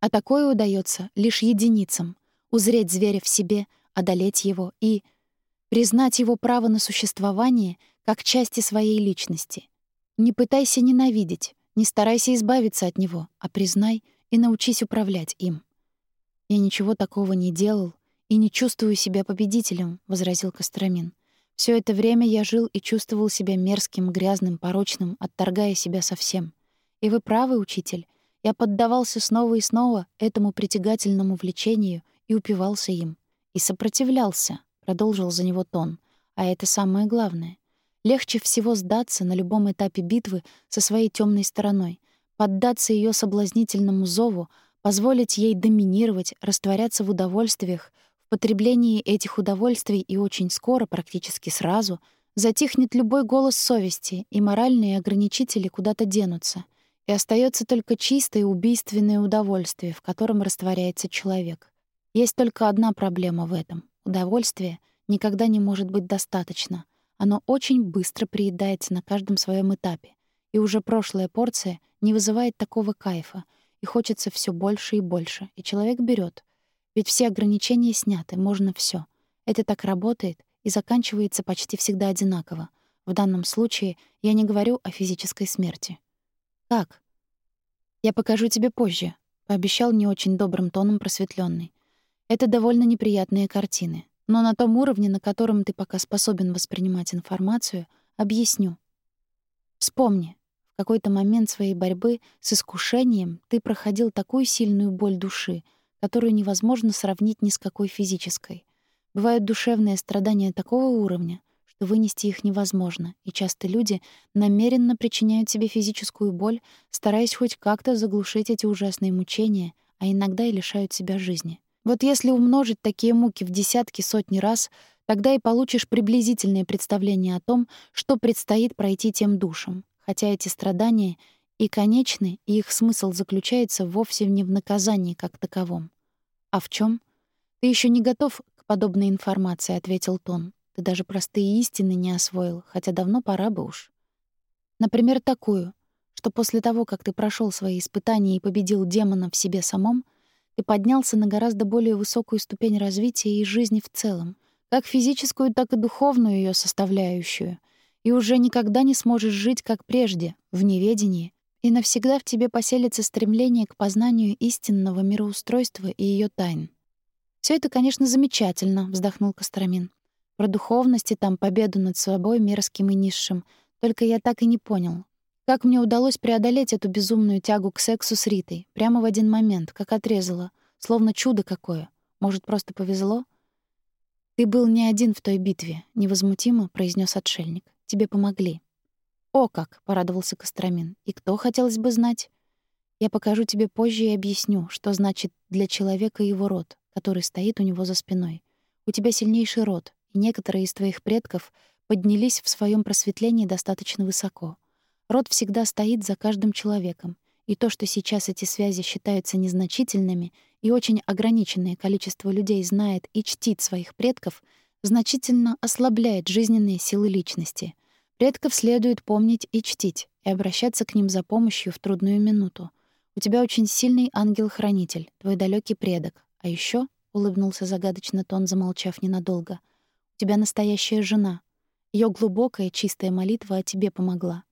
A: А такое удается лишь единицам — узреть зверя в себе, одолеть его и признать его право на существование как части своей личности — не пытайся ненавидеть, не старайся избавиться от него, а признай и научись управлять им. Я ничего такого не делал и не чувствую себя победителем, возразил Костромин. Все это время я жил и чувствовал себя мерзким, грязным, порочным, отторгая себя совсем. И вы правы, учитель. Я поддавался снова и снова этому притягательному влечению и упивался им. И сопротивлялся, продолжил за него тон. А это самое главное. Легче всего сдаться на любом этапе битвы со своей темной стороной, поддаться ее соблазнительному зову, позволить ей доминировать, растворяться в удовольствиях, в потреблении этих удовольствий и очень скоро, практически сразу, затихнет любой голос совести, и моральные ограничители куда-то денутся, и остается только чистое убийственное удовольствие, в котором растворяется человек. Есть только одна проблема в этом — удовольствие никогда не может быть достаточно — оно очень быстро приедается на каждом своем этапе, и уже прошлая порция не вызывает такого кайфа, и хочется все больше и больше, и человек берет. Ведь все ограничения сняты, можно все. Это так работает и заканчивается почти всегда одинаково. В данном случае я не говорю о физической смерти. Как? Я покажу тебе позже, пообещал не очень добрым тоном просветленный. Это довольно неприятные картины. Но на том уровне, на котором ты пока способен воспринимать информацию, объясню. Вспомни, в какой-то момент своей борьбы с искушением ты проходил такую сильную боль души, которую невозможно сравнить ни с какой физической. Бывают душевные страдания такого уровня, что вынести их невозможно, и часто люди намеренно причиняют себе физическую боль, стараясь хоть как-то заглушить эти ужасные мучения, а иногда и лишают себя жизни. Вот если умножить такие муки в десятки, сотни раз, тогда и получишь приблизительное представление о том, что предстоит пройти тем душам, хотя эти страдания и конечны, и их смысл заключается вовсе не в наказании как таковом. А в чем? Ты еще не готов к подобной информации, ответил Тон. Ты даже простые истины не освоил, хотя давно пора бы уж. Например, такую, что после того, как ты прошел свои испытания и победил демона в себе самом, ты поднялся на гораздо более высокую ступень развития и жизни в целом, как физическую, так и духовную ее составляющую, и уже никогда не сможешь жить как прежде, в неведении, и навсегда в тебе поселится стремление к познанию истинного мироустройства и ее тайн. Все это, конечно, замечательно», — вздохнул Костромин. «Про духовность и там победу над собой мерзким и низшим. Только я так и не понял, как мне удалось преодолеть эту безумную тягу к сексу с Ритой, прямо в один момент, как отрезала, словно чудо какое. Может, просто повезло?» «Ты был не один в той битве», — невозмутимо произнес отшельник. «Тебе помогли». «О как!» — порадовался Костромин. «И кто, хотелось бы знать?» «Я покажу тебе позже и объясню, что значит для человека его род, который стоит у него за спиной. У тебя сильнейший род, и некоторые из твоих предков поднялись в своем просветлении достаточно высоко. Род всегда стоит за каждым человеком, и то, что сейчас эти связи считаются незначительными и очень ограниченное количество людей знает и чтит своих предков, значительно ослабляет жизненные силы личности — Предков следует помнить и чтить, и обращаться к ним за помощью в трудную минуту. У тебя очень сильный ангел-хранитель, твой далекий предок. А еще, улыбнулся загадочно тон, замолчав ненадолго, у тебя настоящая жена. Ее глубокая, чистая молитва о тебе помогла.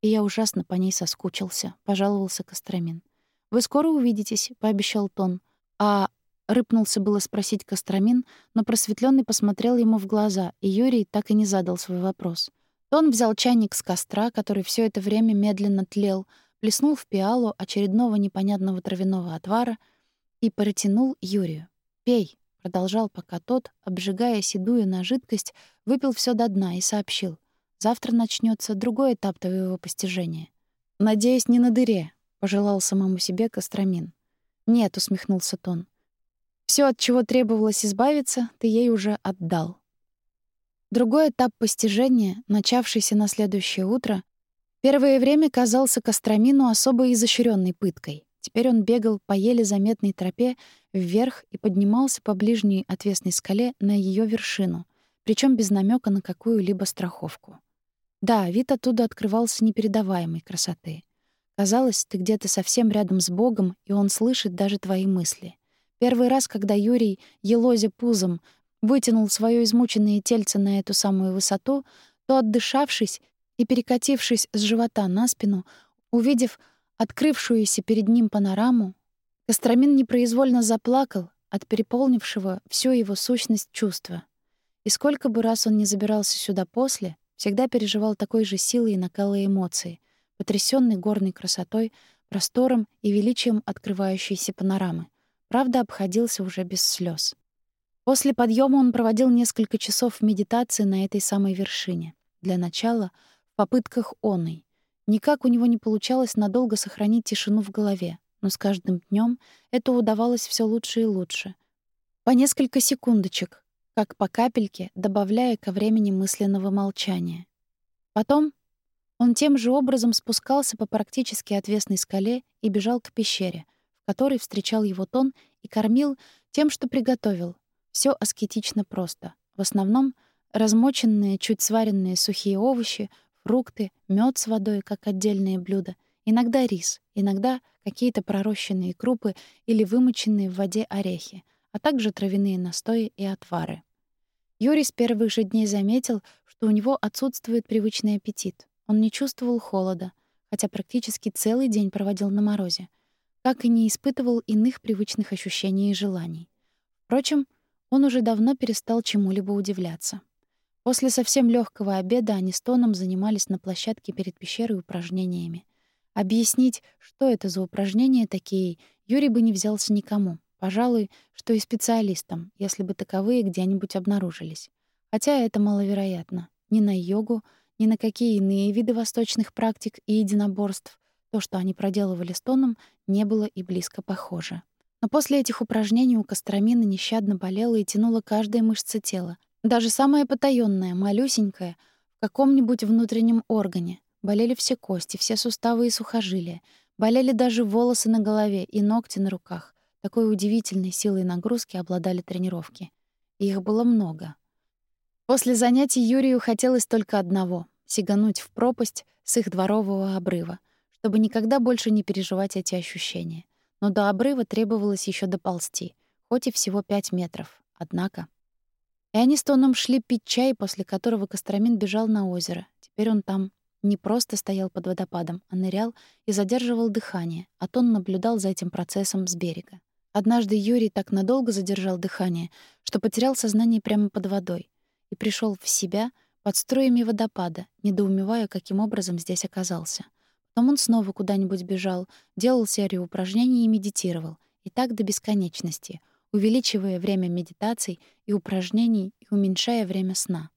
A: И я ужасно по ней соскучился, пожаловался Костромин. Вы скоро увидитесь, пообещал Тон. А рыпнулся было спросить Костромин, но просветленный посмотрел ему в глаза, и Юрий так и не задал свой вопрос. Он взял чайник с костра, который все это время медленно тлел, плеснул в пиалу очередного непонятного травяного отвара и протянул Юрию. «Пей», — продолжал, пока тот, обжигая седую на жидкость, выпил все до дна и сообщил. «Завтра начнется другой этап твоего постижения». «Надеюсь, не на дыре», — пожелал самому себе Костромин. «Нет», — усмехнулся Тон. Все, от чего требовалось избавиться, ты ей уже отдал». Другой этап постижения, начавшийся на следующее утро, первое время казался Костромину особо изощренной пыткой. Теперь он бегал по еле заметной тропе вверх и поднимался по ближней отвесной скале на ее вершину, причем без намека на какую-либо страховку. Да, вид оттуда открывался непередаваемой красоты. Казалось, ты где-то совсем рядом с Богом, и он слышит даже твои мысли. Первый раз, когда Юрий, елозя пузом, вытянул свое измученное тельце на эту самую высоту, то, отдышавшись и перекатившись с живота на спину, увидев открывшуюся перед ним панораму, Костромин непроизвольно заплакал от переполнившего всю его сущность чувства. И сколько бы раз он не забирался сюда после, всегда переживал такой же силой и накала эмоций, потрясённый горной красотой, простором и величием открывающейся панорамы. Правда, обходился уже без слез. После подъема он проводил несколько часов медитации на этой самой вершине. Для начала — в попытках оной. Никак у него не получалось надолго сохранить тишину в голове, но с каждым днем это удавалось все лучше и лучше. По несколько секундочек, как по капельке, добавляя ко времени мысленного молчания. Потом он тем же образом спускался по практически отвесной скале и бежал к пещере, в которой встречал его тон и кормил тем, что приготовил, все аскетично просто. В основном размоченные, чуть сваренные сухие овощи, фрукты, мед с водой как отдельные блюда, иногда рис, иногда какие-то пророщенные крупы или вымоченные в воде орехи, а также травяные настои и отвары. Юрий с первых же дней заметил, что у него отсутствует привычный аппетит. Он не чувствовал холода, хотя практически целый день проводил на морозе, как и не испытывал иных привычных ощущений и желаний. Впрочем, он уже давно перестал чему-либо удивляться. После совсем легкого обеда они с Тоном занимались на площадке перед пещерой упражнениями. Объяснить, что это за упражнения такие, Юрий бы не взялся никому. Пожалуй, что и специалистам, если бы таковые где-нибудь обнаружились. Хотя это маловероятно. Ни на йогу, ни на какие иные виды восточных практик и единоборств то, что они проделывали с Тоном, не было и близко похоже. Но после этих упражнений у Костромины нещадно болела и тянула каждая мышца тела. Даже самая потаённая, малюсенькая, в каком-нибудь внутреннем органе. Болели все кости, все суставы и сухожилия. Болели даже волосы на голове и ногти на руках. Такой удивительной силой нагрузки обладали тренировки. Их было много. После занятий Юрию хотелось только одного — сигануть в пропасть с их дворового обрыва, чтобы никогда больше не переживать эти ощущения. Но до обрыва требовалось еще доползти, хоть и всего пять метров. Однако... И они с Тоном шли пить чай, после которого Костромин бежал на озеро. Теперь он там не просто стоял под водопадом, а нырял и задерживал дыхание, а Тон наблюдал за этим процессом с берега. Однажды Юрий так надолго задержал дыхание, что потерял сознание прямо под водой и пришел в себя под струями водопада, недоумевая, каким образом здесь оказался. Потом он снова куда-нибудь бежал, делал серию упражнений и медитировал, и так до бесконечности, увеличивая время медитаций и упражнений и уменьшая время сна.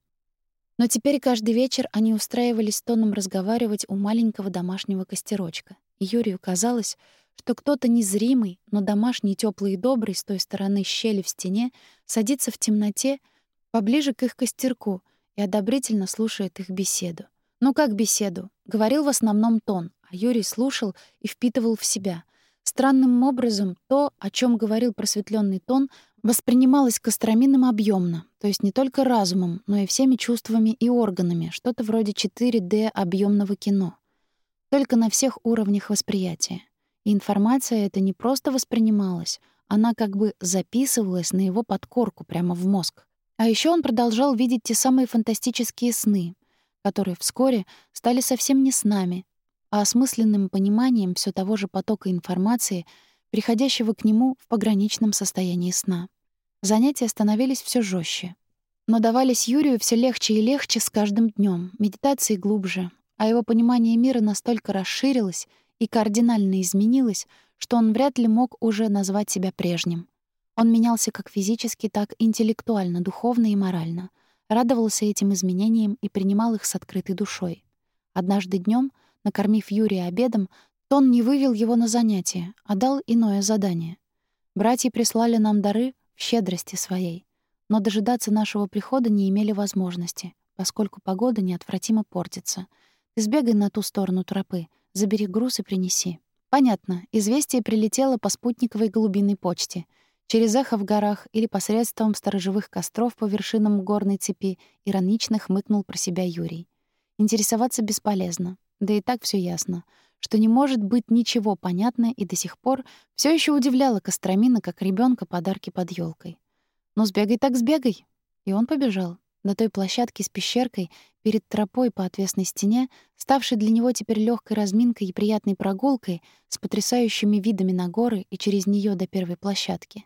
A: Но теперь каждый вечер они устраивались тоном разговаривать у маленького домашнего костерочка, и Юрию казалось, что кто-то незримый, но домашний, теплый и добрый с той стороны щели в стене садится в темноте поближе к их костерку и одобрительно слушает их беседу. Ну как беседу? Говорил в основном тон, а Юрий слушал и впитывал в себя. Странным образом то, о чем говорил просветленный тон, воспринималось Костроминым объемно, то есть не только разумом, но и всеми чувствами и органами, что-то вроде 4D объемного кино. Только на всех уровнях восприятия. И информация эта не просто воспринималась, она как бы записывалась на его подкорку прямо в мозг. А еще он продолжал видеть те самые фантастические сны, которые вскоре стали совсем не снами, а осмысленным пониманием все того же потока информации, приходящего к нему в пограничном состоянии сна. Занятия становились все жестче, но давались Юрию все легче и легче с каждым днем, медитации глубже, а его понимание мира настолько расширилось и кардинально изменилось, что он вряд ли мог уже назвать себя прежним. Он менялся как физически, так интеллектуально, духовно и морально. Радовался этим изменениям и принимал их с открытой душой. Однажды днем, накормив Юрия обедом, Тон не вывел его на занятие, а дал иное задание. Братья прислали нам дары в щедрости своей, но дожидаться нашего прихода не имели возможности, поскольку погода неотвратимо портится. Ты сбегай на ту сторону тропы, забери груз и принеси. Понятно, известие прилетело по спутниковой голубиной почте — Через эхо в горах или посредством сторожевых костров по вершинам горной цепи иронично хмыкнул про себя Юрий. Интересоваться бесполезно, да и так все ясно, что не может быть ничего понятно и до сих пор все еще удивляла Костромина, как ребенка подарки под елкой. «Ну, сбегай так сбегай!» И он побежал до той площадки с пещеркой перед тропой по отвесной стене, ставшей для него теперь легкой разминкой и приятной прогулкой с потрясающими видами на горы и через нее до первой площадки.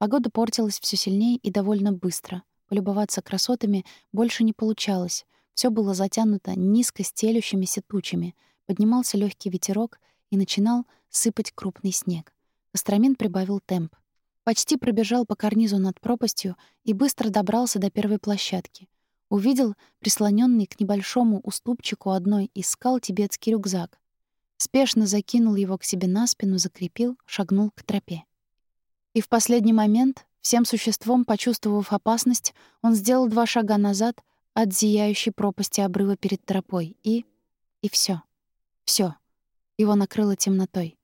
A: Погода портилась все сильнее и довольно быстро. Полюбоваться красотами больше не получалось. Все было затянуто низко стелющимися тучами. Поднимался легкий ветерок и начинал сыпать крупный снег. Костромин прибавил темп. Почти пробежал по карнизу над пропастью и быстро добрался до первой площадки. Увидел прислоненный к небольшому уступчику одной из скал тибетский рюкзак. Спешно закинул его к себе на спину, закрепил, шагнул к тропе. И в последний момент, всем существом почувствовав опасность, он сделал два шага назад от зияющей пропасти обрыва перед тропой. И... и все, все. Его накрыло темнотой.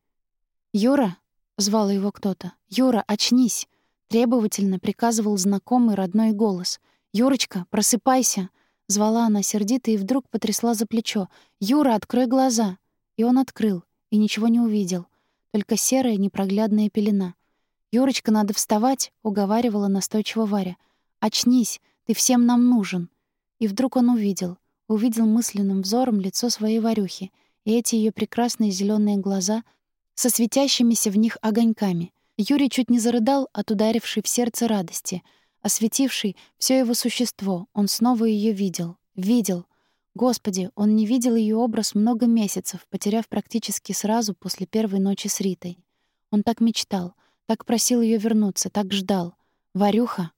A: «Юра!» — звал его кто-то. «Юра, очнись!» — требовательно приказывал знакомый родной голос. «Юрочка, просыпайся!» — звала она сердито и вдруг потрясла за плечо. «Юра, открой глаза!» И он открыл, и ничего не увидел. Только серая непроглядная пелена — «Юрочка, надо вставать», — уговаривала настойчиво Варя. «Очнись, ты всем нам нужен». И вдруг он увидел, увидел мысленным взором лицо своей Варюхи и эти ее прекрасные зеленые глаза со светящимися в них огоньками. Юрий чуть не зарыдал от ударившей в сердце радости, осветившей все его существо. Он снова ее видел, видел. Господи, он не видел ее образ много месяцев, потеряв практически сразу после первой ночи с Ритой. Он так мечтал — так просил ее вернуться, так ждал. Варюха.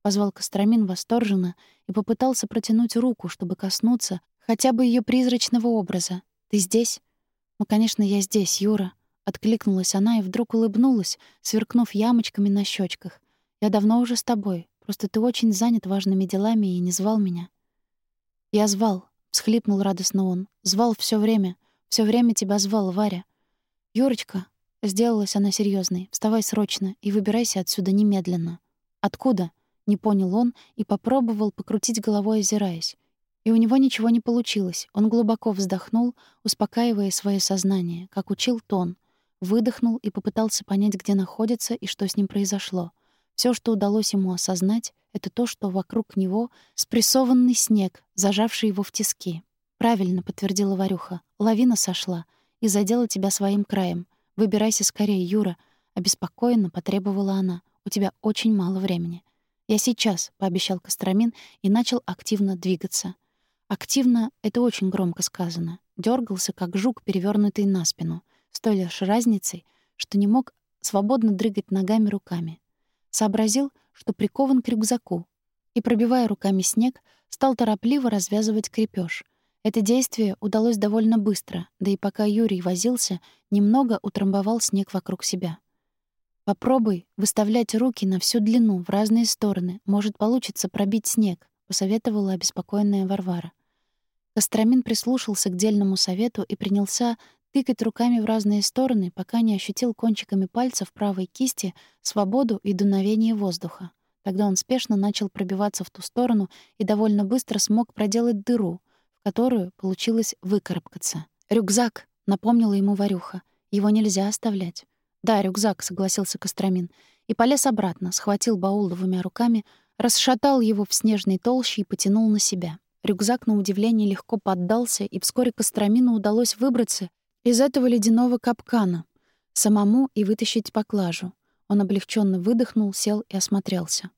A: — позвал Костромин восторженно и попытался протянуть руку, чтобы коснуться хотя бы ее призрачного образа. «Ты здесь?» «Ну, конечно, я здесь, Юра», — откликнулась она и вдруг улыбнулась, сверкнув ямочками на щечках. «Я давно уже с тобой, просто ты очень занят важными делами и не звал меня». «Я звал», — всхлипнул радостно он. «Звал все время. все время тебя звал, Варя». «Юрочка», — сделалась она серьезной, — «вставай срочно и выбирайся отсюда немедленно». «Откуда?» — не понял он и попробовал покрутить головой, озираясь. И у него ничего не получилось. Он глубоко вздохнул, успокаивая свое сознание, как учил Тон. Выдохнул и попытался понять, где находится и что с ним произошло. Все, что удалось ему осознать, — это то, что вокруг него спрессованный снег, зажавший его в тиски. «Правильно», — подтвердила Варюха. «Лавина сошла и задела тебя своим краем. Выбирайся скорее, Юра», — обеспокоенно потребовала она. «У тебя очень мало времени». «Я сейчас», — пообещал Костромин и начал активно двигаться. Активно — это очень громко сказано. Дёргался, как жук, перевёрнутый на спину, с той лишь разницей, что не мог свободно дрыгать ногами руками. Сообразил, что прикован к рюкзаку, и, пробивая руками снег, стал торопливо развязывать крепеж. Это действие удалось довольно быстро, да и пока Юрий возился, немного утрамбовал снег вокруг себя. «Попробуй выставлять руки на всю длину, в разные стороны. Может, получится пробить снег», — посоветовала обеспокоенная Варвара. Костромин прислушался к дельному совету и принялся тыкать руками в разные стороны, пока не ощутил кончиками пальцев правой кисти свободу и дуновение воздуха. Тогда он спешно начал пробиваться в ту сторону и довольно быстро смог проделать дыру, которую получилось выкарабкаться. «Рюкзак!» — напомнила ему Варюха. «Его нельзя оставлять». «Да, рюкзак», — согласился Костромин. И полез обратно, схватил баул двумя руками, расшатал его в снежной толще и потянул на себя. Рюкзак, на удивление, легко поддался, и вскоре Костромину удалось выбраться из этого ледяного капкана самому и вытащить поклажу. Он облегченно выдохнул, сел и осмотрелся.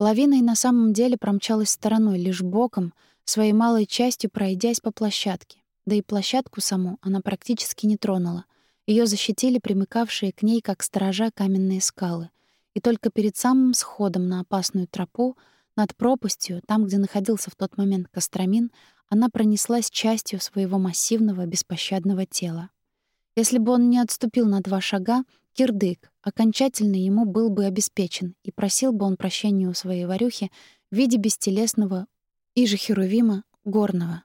A: Лавина и на самом деле промчалась стороной, лишь боком, своей малой частью пройдясь по площадке. Да и площадку саму она практически не тронула. Ее защитили примыкавшие к ней, как сторожа, каменные скалы. И только перед самым сходом на опасную тропу — над пропастью, там, где находился в тот момент Костромин, она пронеслась частью своего массивного, беспощадного тела. Если бы он не отступил на два шага, кирдык окончательно ему был бы обеспечен, и просил бы он прощения у своей варюхи в виде бестелесного и же Херувима горного.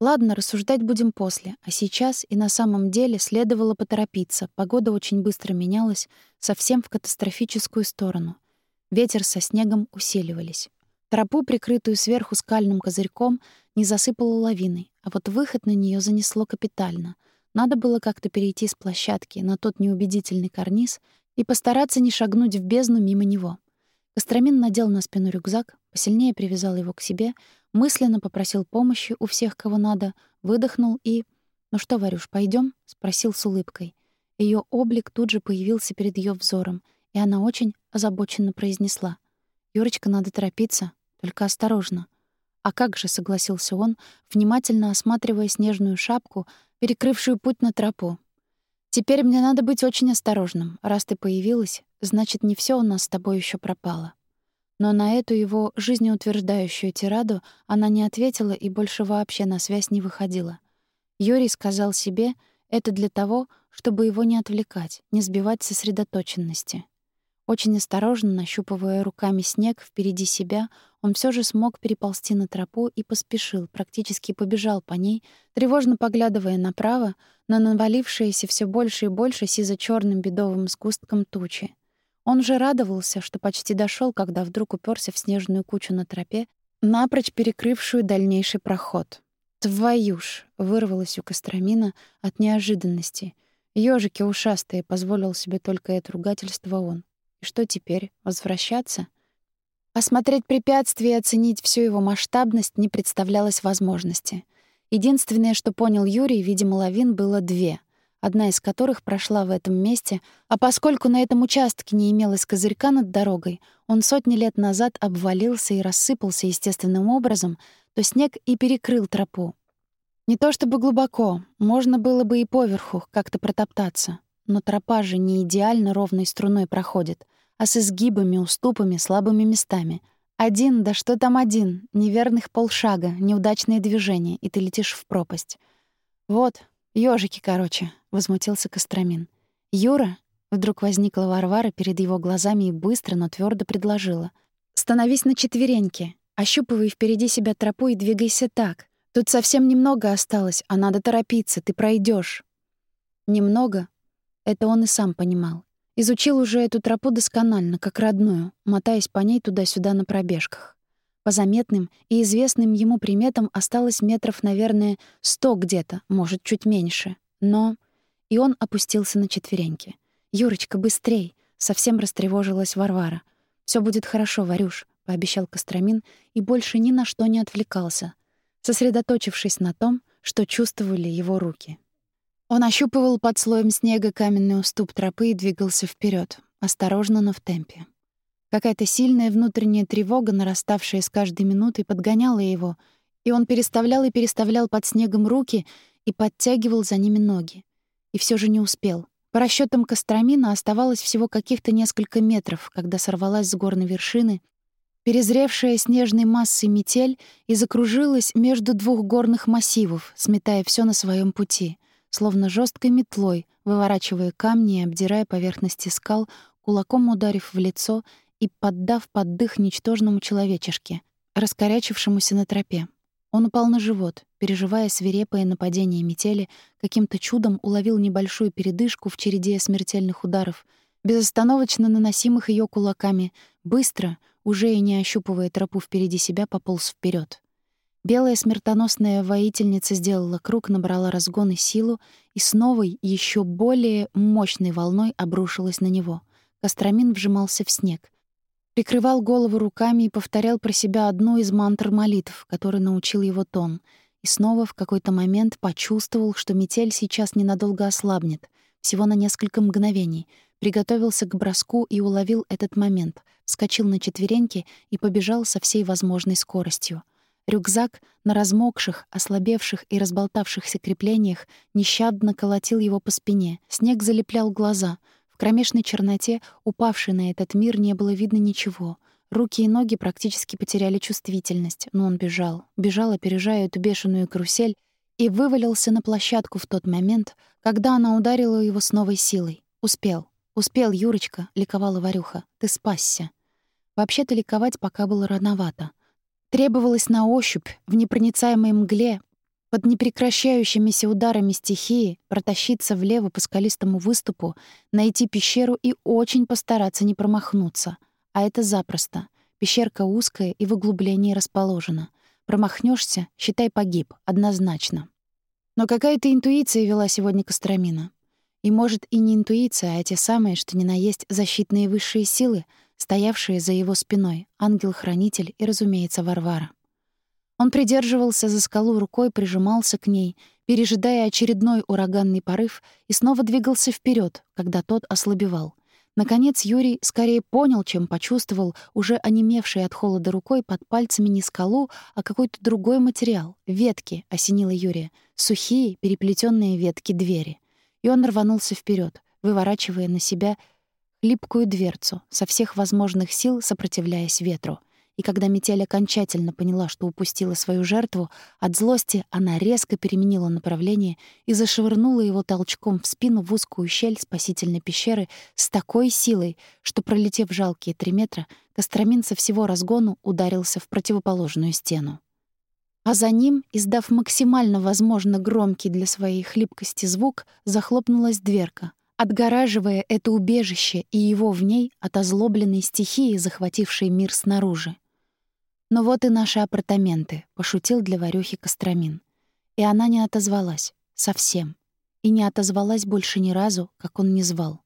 A: Ладно, рассуждать будем после, а сейчас и на самом деле следовало поторопиться. Погода очень быстро менялась, совсем в катастрофическую сторону — Ветер со снегом усиливались. Тропу, прикрытую сверху скальным козырьком, не засыпало лавиной, а вот выход на нее занесло капитально. Надо было как-то перейти с площадки на тот неубедительный карниз и постараться не шагнуть в бездну мимо него. Костромин надел на спину рюкзак, посильнее привязал его к себе, мысленно попросил помощи у всех, кого надо, выдохнул и... «Ну что, Варюш, пойдем? спросил с улыбкой. Ее облик тут же появился перед ее взором — и она очень озабоченно произнесла. «Юрочка, надо торопиться, только осторожно». «А как же», — согласился он, внимательно осматривая снежную шапку, перекрывшую путь на тропу. «Теперь мне надо быть очень осторожным. Раз ты появилась, значит, не все у нас с тобой еще пропало». Но на эту его жизнеутверждающую тираду она не ответила и больше вообще на связь не выходила. Юрий сказал себе, это для того, чтобы его не отвлекать, не сбивать сосредоточенности. Очень осторожно, нащупывая руками снег впереди себя, он все же смог переползти на тропу и поспешил, практически побежал по ней, тревожно поглядывая направо на навалившиеся все больше и больше сизо черным бедовым сгустком тучи. Он уже радовался, что почти дошел, когда вдруг уперся в снежную кучу на тропе, напрочь перекрывшую дальнейший проход. «Твою ж!» — вырвалось у Костромина от неожиданности. Ёжики ушастые, позволил себе только это ругательство он. И что теперь? Возвращаться? Осмотреть препятствие и оценить всю его масштабность не представлялось возможности. Единственное, что понял Юрий, видимо, лавин было две, одна из которых прошла в этом месте, а поскольку на этом участке не имелось козырька над дорогой, он сотни лет назад обвалился и рассыпался естественным образом, то снег и перекрыл тропу. Не то чтобы глубоко, можно было бы и поверху как-то протоптаться, но тропа же не идеально ровной струной проходит, а с изгибами, уступами, слабыми местами. Один, да что там один? Неверных полшага, неудачные движения, и ты летишь в пропасть. Вот, ёжики, короче, возмутился Костромин. Юра, вдруг возникла Варвара перед его глазами и быстро, но твердо предложила: "Становись на четвереньки, ощупывай впереди себя тропу и двигайся так. Тут совсем немного осталось, а надо торопиться, ты пройдешь. Немного это он и сам понимал. Изучил уже эту тропу досконально, как родную, мотаясь по ней туда-сюда на пробежках. По заметным и известным ему приметам осталось метров, наверное, сто где-то, может, чуть меньше. Но... И он опустился на четвереньки. «Юрочка, быстрей!» — совсем растревожилась Варвара. Все будет хорошо, Варюш», — пообещал Костромин и больше ни на что не отвлекался, сосредоточившись на том, что чувствовали его руки. Он ощупывал под слоем снега каменный уступ тропы и двигался вперед, осторожно, но в темпе. Какая-то сильная внутренняя тревога, нараставшая с каждой минутой, подгоняла его, и он переставлял и переставлял под снегом руки и подтягивал за ними ноги. И все же не успел. По расчетам Костромина оставалось всего каких-то несколько метров, когда сорвалась с горной вершины, перезревшая снежной массой метель и закружилась между двух горных массивов, сметая все на своем пути — словно жесткой метлой, выворачивая камни и обдирая поверхности скал, кулаком ударив в лицо и поддав под дых ничтожному человечешке, раскорячившемуся на тропе. Он упал на живот, переживая свирепое нападение метели, каким-то чудом уловил небольшую передышку в череде смертельных ударов, безостановочно наносимых ее кулаками, быстро, уже и не ощупывая тропу впереди себя, пополз вперед. Белая смертоносная воительница сделала круг, набрала разгон и силу, и с новой, еще более мощной волной обрушилась на него. Костромин вжимался в снег. Прикрывал голову руками и повторял про себя одну из мантр молитв, которой научил его тон. И снова в какой-то момент почувствовал, что метель сейчас ненадолго ослабнет, всего на несколько мгновений. Приготовился к броску и уловил этот момент, вскочил на четвереньки и побежал со всей возможной скоростью. Рюкзак на размокших, ослабевших и разболтавшихся креплениях нещадно колотил его по спине. Снег залеплял глаза. Кромешной черноте, упавшей на этот мир, не было видно ничего. Руки и ноги практически потеряли чувствительность, но он бежал. Бежал, опережая эту бешеную карусель, и вывалился на площадку в тот момент, когда она ударила его с новой силой. «Успел. Успел, Юрочка», — ликовала Варюха. «Ты спасся». Вообще-то ликовать пока было рановато. Требовалось на ощупь, в непроницаемой мгле, под непрекращающимися ударами стихии протащиться влево по скалистому выступу, найти пещеру и очень постараться не промахнуться. А это запросто. Пещерка узкая и в углублении расположена. Промахнешься, считай, погиб, однозначно. Но какая-то интуиция вела сегодня Костромина. И, может, и не интуиция, а те самые, что ни на есть защитные высшие силы — стоявшие за его спиной, ангел-хранитель и, разумеется, Варвара. Он придерживался за скалу рукой, прижимался к ней, пережидая очередной ураганный порыв, и снова двигался вперед, когда тот ослабевал. Наконец Юрий скорее понял, чем почувствовал, уже онемевший от холода рукой под пальцами не скалу, а какой-то другой материал. Ветки, осенила Юрия. Сухие, переплетенные ветки двери. И он рванулся вперед, выворачивая на себя липкую дверцу, со всех возможных сил сопротивляясь ветру. И когда метель окончательно поняла, что упустила свою жертву, от злости она резко переменила направление и зашвырнула его толчком в спину в узкую щель спасительной пещеры с такой силой, что, пролетев жалкие три метра, Костромин со всего разгону ударился в противоположную стену. А за ним, издав максимально возможно громкий для своей хлипкости звук, захлопнулась дверка, отгораживая это убежище и его в ней от озлобленной стихии, захватившей мир снаружи. «Но вот и наши апартаменты», — пошутил для Варюхи Костромин. И она не отозвалась. Совсем. И не отозвалась больше ни разу, как он не звал.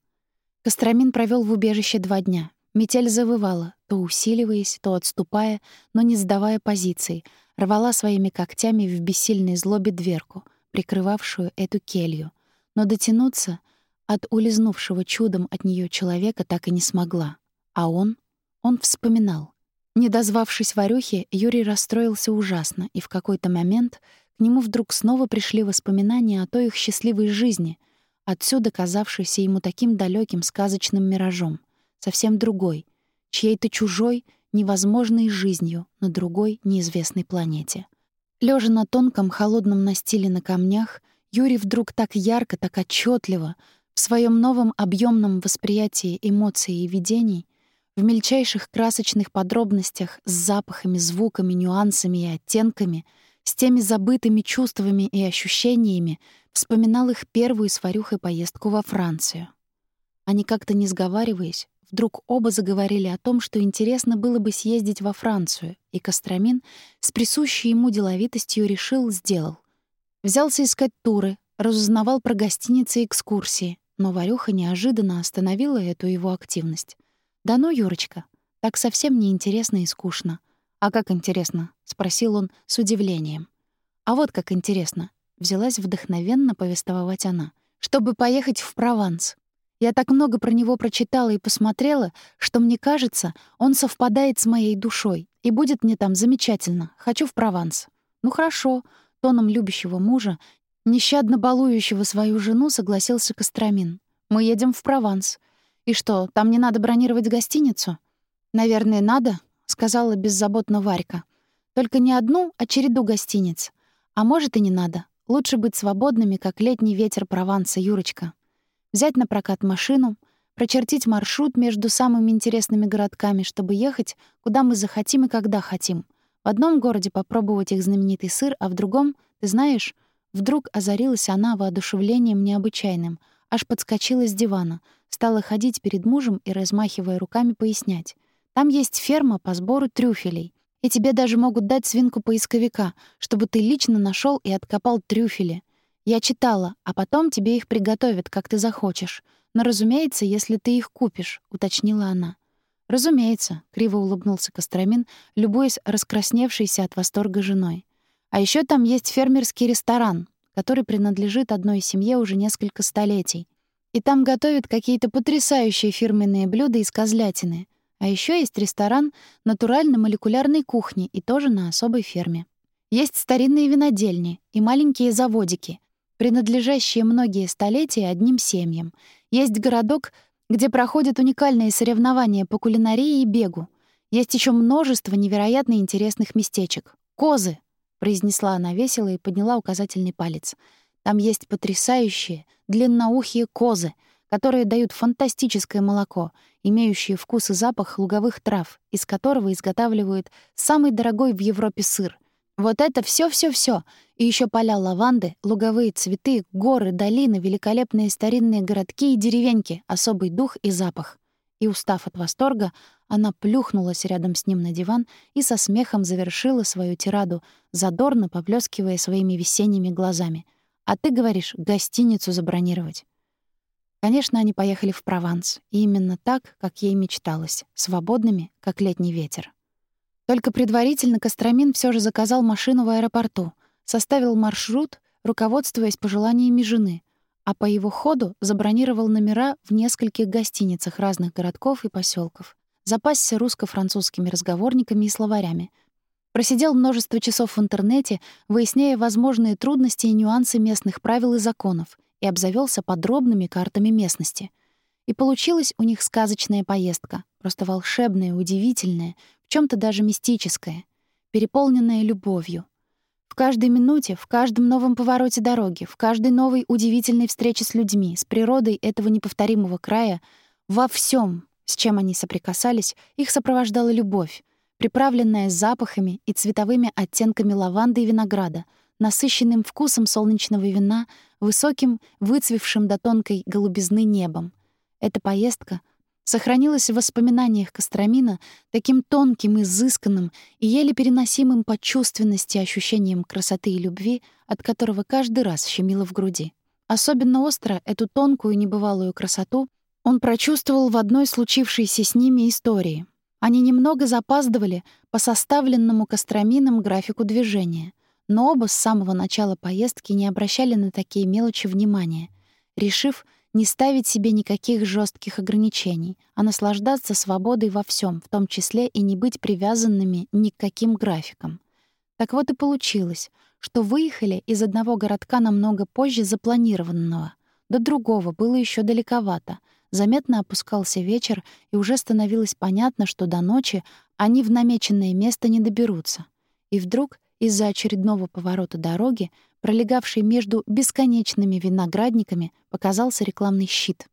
A: Костромин провел в убежище два дня. Метель завывала, то усиливаясь, то отступая, но не сдавая позиций, рвала своими когтями в бессильной злобе дверку, прикрывавшую эту келью. Но дотянуться — от улизнувшего чудом от нее человека так и не смогла. А он? Он вспоминал. Не дозвавшись Варюхе, Юрий расстроился ужасно, и в какой-то момент к нему вдруг снова пришли воспоминания о той их счастливой жизни, отсюда казавшейся ему таким далеким сказочным миражом, совсем другой, чьей-то чужой, невозможной жизнью на другой неизвестной планете. Лежа на тонком холодном настиле на камнях, Юрий вдруг так ярко, так отчетливо в своем новом объемном восприятии эмоций и видений, в мельчайших красочных подробностях с запахами, звуками, нюансами и оттенками, с теми забытыми чувствами и ощущениями, вспоминал их первую с Варюхой поездку во Францию. Они как-то не сговариваясь, вдруг оба заговорили о том, что интересно было бы съездить во Францию, и Костромин с присущей ему деловитостью решил, сделал. Взялся искать туры, разузнавал про гостиницы и экскурсии, но Варюха неожиданно остановила эту его активность. «Да ну, Юрочка, так совсем не интересно и скучно». «А как интересно?» — спросил он с удивлением. «А вот как интересно», — взялась вдохновенно повествовать она, «чтобы поехать в Прованс. Я так много про него прочитала и посмотрела, что мне кажется, он совпадает с моей душой, и будет мне там замечательно. Хочу в Прованс». «Ну хорошо», — тоном любящего мужа, нещадно балующего свою жену, согласился Костромин. «Мы едем в Прованс. И что, там не надо бронировать гостиницу?» «Наверное, надо», — сказала беззаботно Варька. «Только не одну, а череду гостиниц. А может, и не надо. Лучше быть свободными, как летний ветер Прованса, Юрочка. Взять на прокат машину, прочертить маршрут между самыми интересными городками, чтобы ехать, куда мы захотим и когда хотим. В одном городе попробовать их знаменитый сыр, а в другом, ты знаешь, вдруг озарилась она воодушевлением необычайным, аж подскочила с дивана — Стала ходить перед мужем и, размахивая руками, пояснять. «Там есть ферма по сбору трюфелей, и тебе даже могут дать свинку-поисковика, чтобы ты лично нашел и откопал трюфели. Я читала, а потом тебе их приготовят, как ты захочешь. Но, разумеется, если ты их купишь», — уточнила она. «Разумеется», — криво улыбнулся Костромин, любуясь раскрасневшейся от восторга женой. «А еще там есть фермерский ресторан, который принадлежит одной семье уже несколько столетий. И там готовят какие-то потрясающие фирменные блюда из козлятины. А еще есть ресторан натурально-молекулярной кухни и тоже на особой ферме. Есть старинные винодельни и маленькие заводики, принадлежащие многие столетия одним семьям. Есть городок, где проходят уникальные соревнования по кулинарии и бегу. Есть еще множество невероятно интересных местечек. «Козы!» — произнесла она весело и подняла указательный палец — там есть потрясающие, длинноухие козы, которые дают фантастическое молоко, имеющее вкус и запах луговых трав, из которого изготавливают самый дорогой в Европе сыр. Вот это все, все, все, И еще поля лаванды, луговые цветы, горы, долины, великолепные старинные городки и деревеньки, особый дух и запах. И, устав от восторга, она плюхнулась рядом с ним на диван и со смехом завершила свою тираду, задорно поблескивая своими весенними глазами — а ты говоришь, гостиницу забронировать. Конечно, они поехали в Прованс, и именно так, как ей мечталось, свободными, как летний ветер. Только предварительно Костромин все же заказал машину в аэропорту, составил маршрут, руководствуясь пожеланиями жены, а по его ходу забронировал номера в нескольких гостиницах разных городков и поселков, запасся русско-французскими разговорниками и словарями — Просидел множество часов в интернете, выясняя возможные трудности и нюансы местных правил и законов, и обзавелся подробными картами местности. И получилась у них сказочная поездка, просто волшебная, удивительная, в чем то даже мистическая, переполненная любовью. В каждой минуте, в каждом новом повороте дороги, в каждой новой удивительной встрече с людьми, с природой этого неповторимого края, во всем, с чем они соприкасались, их сопровождала любовь, приправленная запахами и цветовыми оттенками лаванды и винограда, насыщенным вкусом солнечного вина, высоким, выцвевшим до тонкой голубизны небом. Эта поездка сохранилась в воспоминаниях Костромина таким тонким, изысканным и еле переносимым по чувственности ощущением красоты и любви, от которого каждый раз щемило в груди. Особенно остро эту тонкую небывалую красоту он прочувствовал в одной случившейся с ними истории — они немного запаздывали по составленному Костромином графику движения, но оба с самого начала поездки не обращали на такие мелочи внимания, решив не ставить себе никаких жестких ограничений, а наслаждаться свободой во всем, в том числе и не быть привязанными ни к каким графикам. Так вот и получилось, что выехали из одного городка намного позже запланированного. До другого было еще далековато, Заметно опускался вечер, и уже становилось понятно, что до ночи они в намеченное место не доберутся. И вдруг из-за очередного поворота дороги, пролегавшей между бесконечными виноградниками, показался рекламный щит.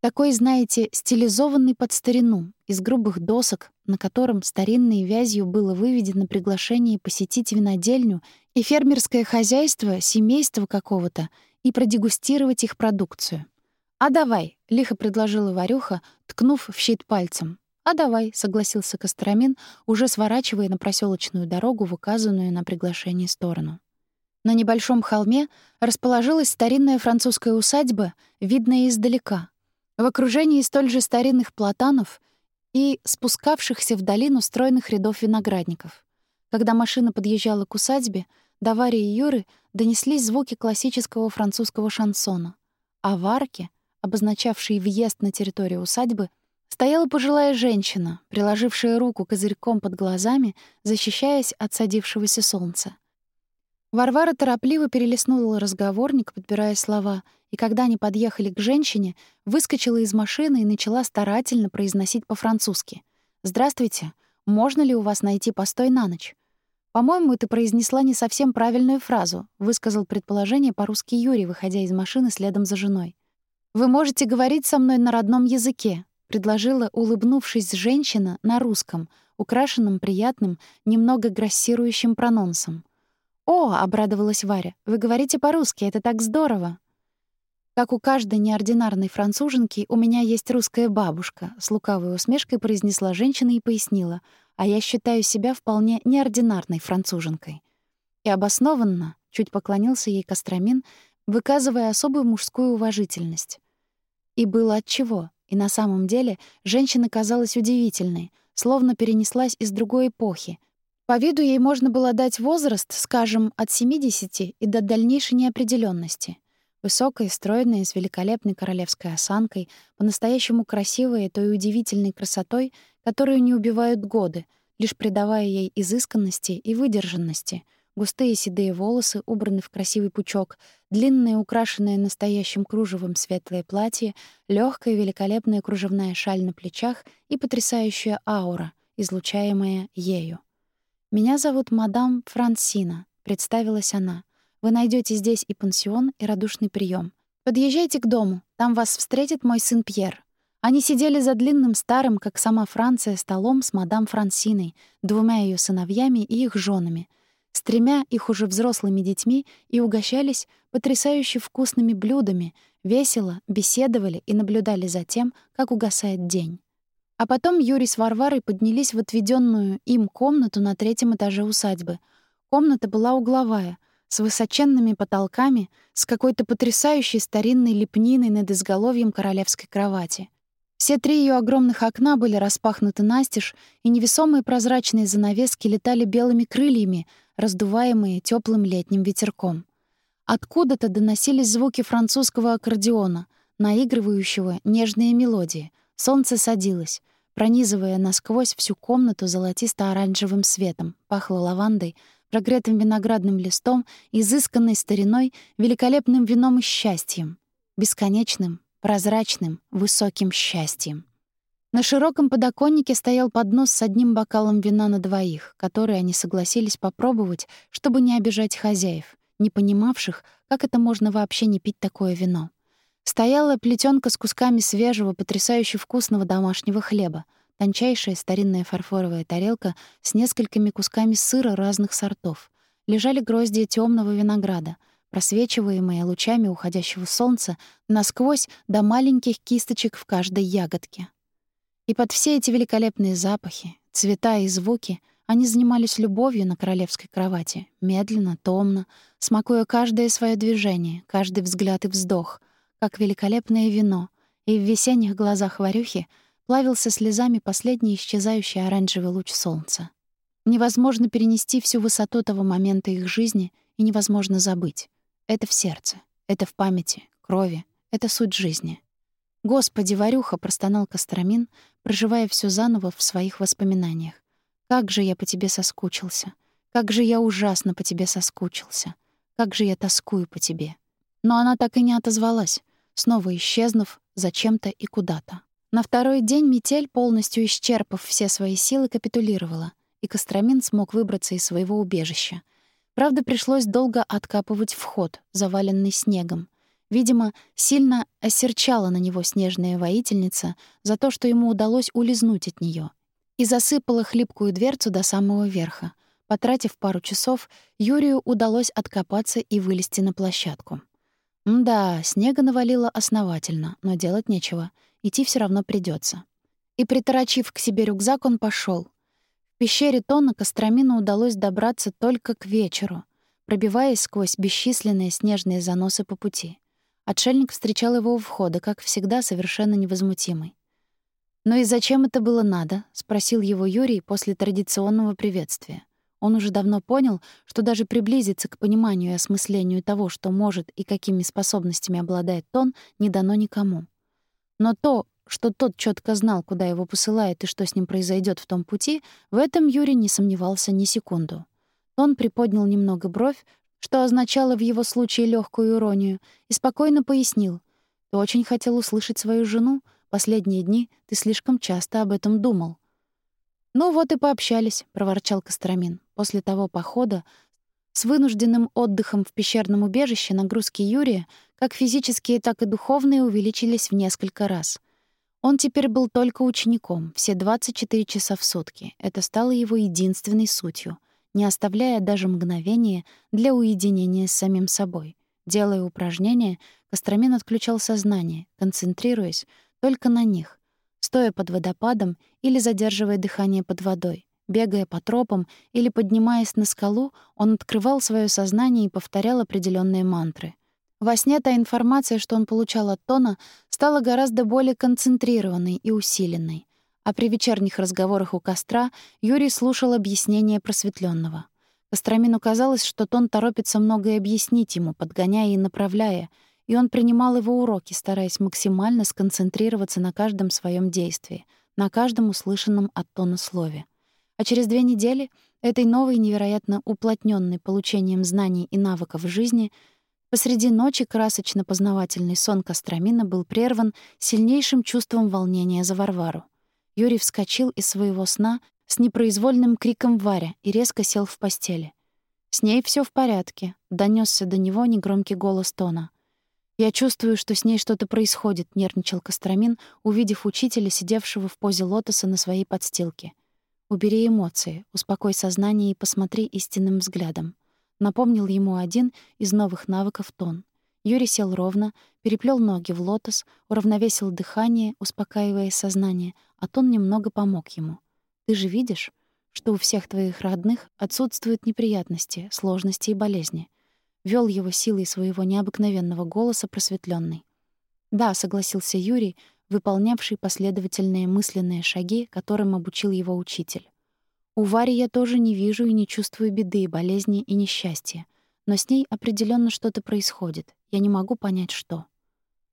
A: Такой, знаете, стилизованный под старину, из грубых досок, на котором старинной вязью было выведено приглашение посетить винодельню и фермерское хозяйство семейства какого-то и продегустировать их продукцию. «А давай», — лихо предложила Варюха, ткнув в щит пальцем. «А давай», — согласился Костромин, уже сворачивая на проселочную дорогу в указанную на приглашение сторону. На небольшом холме расположилась старинная французская усадьба, видная издалека, в окружении столь же старинных платанов и спускавшихся в долину стройных рядов виноградников. Когда машина подъезжала к усадьбе, до Вари и Юры донеслись звуки классического французского шансона, а в арке, обозначавшей въезд на территорию усадьбы, стояла пожилая женщина, приложившая руку козырьком под глазами, защищаясь от садившегося солнца. Варвара торопливо перелистнула разговорник, подбирая слова, и когда они подъехали к женщине, выскочила из машины и начала старательно произносить по-французски. «Здравствуйте. Можно ли у вас найти постой на ночь?» «По-моему, ты произнесла не совсем правильную фразу», — высказал предположение по-русски Юрий, выходя из машины следом за женой. «Вы можете говорить со мной на родном языке», — предложила, улыбнувшись женщина на русском, украшенном приятным, немного грассирующим прононсом. «О!» — обрадовалась Варя. «Вы говорите по-русски, это так здорово!» Как у каждой неординарной француженки, у меня есть русская бабушка, с лукавой усмешкой произнесла женщина и пояснила, а я считаю себя вполне неординарной француженкой. И обоснованно, чуть поклонился ей Костромин, выказывая особую мужскую уважительность. И было отчего. И на самом деле женщина казалась удивительной, словно перенеслась из другой эпохи, по виду ей можно было дать возраст, скажем, от 70 и до дальнейшей неопределенности. Высокая, стройная, с великолепной королевской осанкой, по-настоящему красивая той удивительной красотой, которую не убивают годы, лишь придавая ей изысканности и выдержанности. Густые седые волосы убраны в красивый пучок, длинное, украшенное настоящим кружевом светлое платье, легкая великолепная кружевная шаль на плечах и потрясающая аура, излучаемая ею. «Меня зовут мадам Франсина», — представилась она. «Вы найдете здесь и пансион, и радушный прием. Подъезжайте к дому, там вас встретит мой сын Пьер». Они сидели за длинным старым, как сама Франция, столом с мадам Франсиной, двумя ее сыновьями и их женами, с тремя их уже взрослыми детьми и угощались потрясающе вкусными блюдами, весело беседовали и наблюдали за тем, как угасает день. А потом Юрий с Варварой поднялись в отведенную им комнату на третьем этаже усадьбы. Комната была угловая, с высоченными потолками, с какой-то потрясающей старинной лепниной над изголовьем королевской кровати. Все три ее огромных окна были распахнуты настежь, и невесомые прозрачные занавески летали белыми крыльями, раздуваемые теплым летним ветерком. Откуда-то доносились звуки французского аккордеона, наигрывающего нежные мелодии. Солнце садилось пронизывая насквозь всю комнату золотисто-оранжевым светом, пахло лавандой, прогретым виноградным листом, изысканной стариной, великолепным вином и счастьем, бесконечным, прозрачным, высоким счастьем. На широком подоконнике стоял поднос с одним бокалом вина на двоих, который они согласились попробовать, чтобы не обижать хозяев, не понимавших, как это можно вообще не пить такое вино. Стояла плетёнка с кусками свежего, потрясающе вкусного домашнего хлеба, тончайшая старинная фарфоровая тарелка с несколькими кусками сыра разных сортов. Лежали гроздья тёмного винограда, просвечиваемые лучами уходящего солнца насквозь до маленьких кисточек в каждой ягодке. И под все эти великолепные запахи, цвета и звуки они занимались любовью на королевской кровати, медленно, томно, смакуя каждое своё движение, каждый взгляд и вздох — как великолепное вино, и в весенних глазах Варюхи плавился слезами последний исчезающий оранжевый луч солнца. Невозможно перенести всю высоту того момента их жизни и невозможно забыть. Это в сердце, это в памяти, крови, это суть жизни. «Господи, Варюха!» — простонал Костромин, проживая все заново в своих воспоминаниях. «Как же я по тебе соскучился! Как же я ужасно по тебе соскучился! Как же я тоскую по тебе!» Но она так и не отозвалась, снова исчезнув зачем-то и куда-то. На второй день метель, полностью исчерпав все свои силы, капитулировала, и Костромин смог выбраться из своего убежища. Правда, пришлось долго откапывать вход, заваленный снегом. Видимо, сильно осерчала на него снежная воительница за то, что ему удалось улизнуть от нее, и засыпала хлипкую дверцу до самого верха. Потратив пару часов, Юрию удалось откопаться и вылезти на площадку. Да, снега навалило основательно, но делать нечего. Идти все равно придется. И приторочив к себе рюкзак, он пошел. Пещере Тона Костромину удалось добраться только к вечеру, пробиваясь сквозь бесчисленные снежные заносы по пути. Отшельник встречал его у входа, как всегда, совершенно невозмутимый. «Ну и зачем это было надо?» — спросил его Юрий после традиционного приветствия. Он уже давно понял, что даже приблизиться к пониманию и осмыслению того, что может и какими способностями обладает Тон, не дано никому. Но то, что тот четко знал, куда его посылает и что с ним произойдет в том пути, в этом Юрий не сомневался ни секунду. Тон приподнял немного бровь, что означало в его случае легкую иронию, и спокойно пояснил. «Ты очень хотел услышать свою жену. Последние дни ты слишком часто об этом думал». «Ну вот и пообщались», — проворчал Костромин. После того похода с вынужденным отдыхом в пещерном убежище нагрузки Юрия, как физические, так и духовные, увеличились в несколько раз. Он теперь был только учеником, все 24 часа в сутки. Это стало его единственной сутью, не оставляя даже мгновения для уединения с самим собой. Делая упражнения, Костромин отключал сознание, концентрируясь только на них, стоя под водопадом или задерживая дыхание под водой. Бегая по тропам или поднимаясь на скалу, он открывал свое сознание и повторял определенные мантры. Во сне та информация, что он получал от Тона, стала гораздо более концентрированной и усиленной. А при вечерних разговорах у костра Юрий слушал объяснения просветленного. Костромину казалось, что Тон торопится многое объяснить ему, подгоняя и направляя, и он принимал его уроки, стараясь максимально сконцентрироваться на каждом своем действии, на каждом услышанном от Тона слове. А через две недели этой новой, невероятно уплотненной получением знаний и навыков жизни, посреди ночи красочно-познавательный сон Костромина был прерван сильнейшим чувством волнения за Варвару. Юрий вскочил из своего сна с непроизвольным криком Варя и резко сел в постели. «С ней все в порядке», — донесся до него негромкий голос Тона. «Я чувствую, что с ней что-то происходит», — нервничал Костромин, увидев учителя, сидевшего в позе лотоса на своей подстилке. Убери эмоции, успокой сознание и посмотри истинным взглядом. Напомнил ему один из новых навыков тон. Юрий сел ровно, переплел ноги в лотос, уравновесил дыхание, успокаивая сознание, а тон немного помог ему. Ты же видишь, что у всех твоих родных отсутствуют неприятности, сложности и болезни. Вел его силой своего необыкновенного голоса просветленный. Да, согласился Юрий, выполнявший последовательные мысленные шаги, которым обучил его учитель. У Вари я тоже не вижу и не чувствую беды, болезни и несчастья. Но с ней определенно что-то происходит. Я не могу понять, что.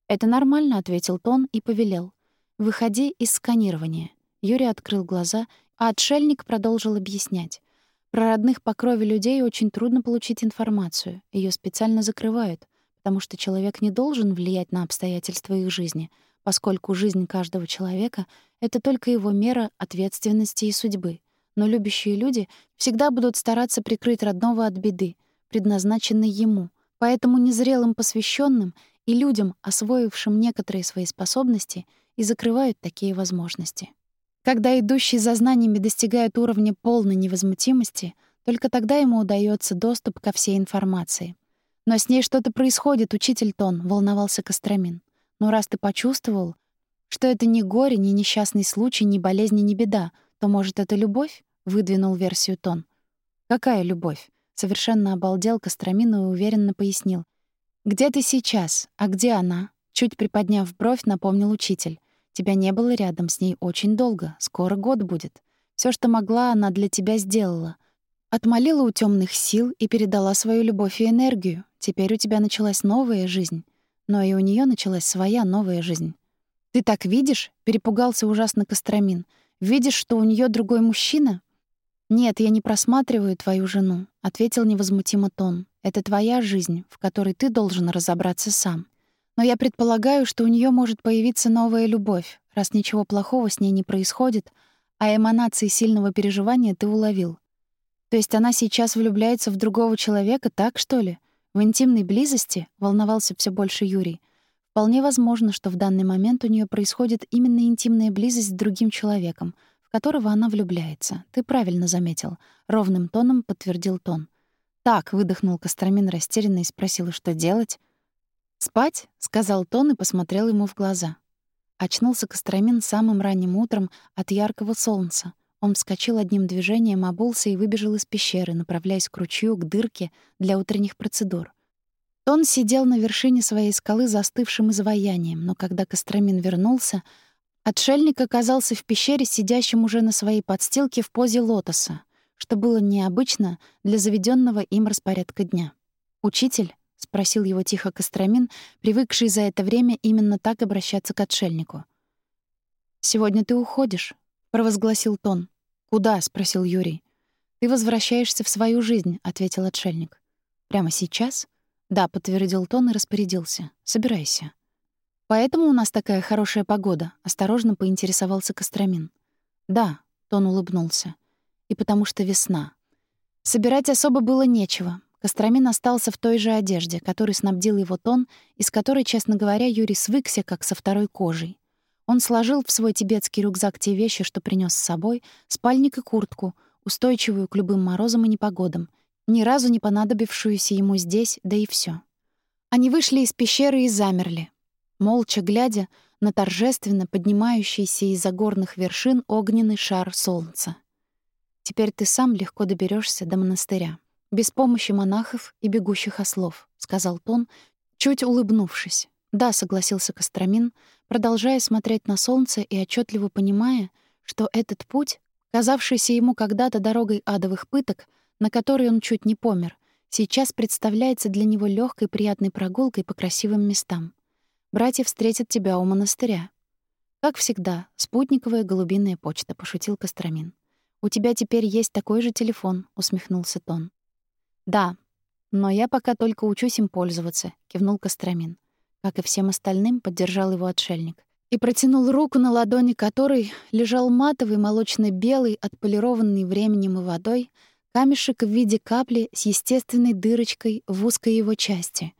A: «Это нормально», — ответил Тон и повелел. «Выходи из сканирования». Юрий открыл глаза, а отшельник продолжил объяснять. Про родных по крови людей очень трудно получить информацию. Ее специально закрывают, потому что человек не должен влиять на обстоятельства их жизни, поскольку жизнь каждого человека — это только его мера ответственности и судьбы. Но любящие люди всегда будут стараться прикрыть родного от беды, предназначенной ему. Поэтому незрелым посвященным и людям, освоившим некоторые свои способности, и закрывают такие возможности. Когда идущий за знаниями достигает уровня полной невозмутимости, только тогда ему удается доступ ко всей информации. «Но с ней что-то происходит, учитель Тон», — волновался Костромин. Но раз ты почувствовал, что это не горе, не несчастный случай, ни болезнь, ни беда, то, может, это любовь?» — выдвинул версию Тон. «Какая любовь?» — совершенно обалдел Костромин и уверенно пояснил. «Где ты сейчас? А где она?» Чуть приподняв бровь, напомнил учитель. «Тебя не было рядом с ней очень долго, скоро год будет. Все, что могла, она для тебя сделала. Отмолила у темных сил и передала свою любовь и энергию. Теперь у тебя началась новая жизнь но и у нее началась своя новая жизнь. «Ты так видишь?» — перепугался ужасно Костромин. «Видишь, что у нее другой мужчина?» «Нет, я не просматриваю твою жену», — ответил невозмутимо Тон. «Это твоя жизнь, в которой ты должен разобраться сам. Но я предполагаю, что у нее может появиться новая любовь, раз ничего плохого с ней не происходит, а эманации сильного переживания ты уловил. То есть она сейчас влюбляется в другого человека, так что ли? В интимной близости волновался все больше Юрий. Вполне возможно, что в данный момент у нее происходит именно интимная близость с другим человеком, которого она влюбляется. Ты правильно заметил, ровным тоном подтвердил Тон. Так, выдохнул Костромин растерянно и спросил, что делать. «Спать?» — сказал Тон и посмотрел ему в глаза. Очнулся Костромин самым ранним утром от яркого солнца. Он вскочил одним движением, обулся и выбежал из пещеры, направляясь к ручью, к дырке для утренних процедур. Тон сидел на вершине своей скалы застывшим изваянием, но когда Костромин вернулся, отшельник оказался в пещере, сидящим уже на своей подстилке в позе лотоса, что было необычно для заведенного им распорядка дня. «Учитель?» — спросил его тихо Костромин, привыкший за это время именно так обращаться к отшельнику. «Сегодня ты уходишь», — провозгласил Тон. «Куда?» — спросил Юрий. «Ты возвращаешься в свою жизнь», — ответил отшельник. «Прямо сейчас?» «Да», — подтвердил Тон и распорядился. «Собирайся». «Поэтому у нас такая хорошая погода», — осторожно поинтересовался Костромин. «Да», — Тон улыбнулся. «И потому что весна». Собирать особо было нечего. Костромин остался в той же одежде, которой снабдил его Тон, из которой, честно говоря, Юрий свыкся, как со второй кожей. Он сложил в свой тибетский рюкзак те вещи, что принес с собой, спальник и куртку, устойчивую к любым морозам и непогодам, ни разу не понадобившуюся ему здесь, да и все. Они вышли из пещеры и замерли, молча глядя на торжественно поднимающийся из-за горных вершин огненный шар солнца. «Теперь ты сам легко доберешься до монастыря, без помощи монахов и бегущих ослов», — сказал Тон, чуть улыбнувшись. «Да», — согласился Костромин, продолжая смотреть на солнце и отчетливо понимая, что этот путь, казавшийся ему когда-то дорогой адовых пыток, на которой он чуть не помер, сейчас представляется для него легкой приятной прогулкой по красивым местам. Братья встретят тебя у монастыря. Как всегда, спутниковая голубиная почта, пошутил Костромин. У тебя теперь есть такой же телефон, усмехнулся Тон. Да, но я пока только учусь им пользоваться, кивнул Костромин. Как и всем остальным, поддержал его отшельник. И протянул руку, на ладони которой лежал матовый молочно-белый, отполированный временем и водой, камешек в виде капли с естественной дырочкой в узкой его части,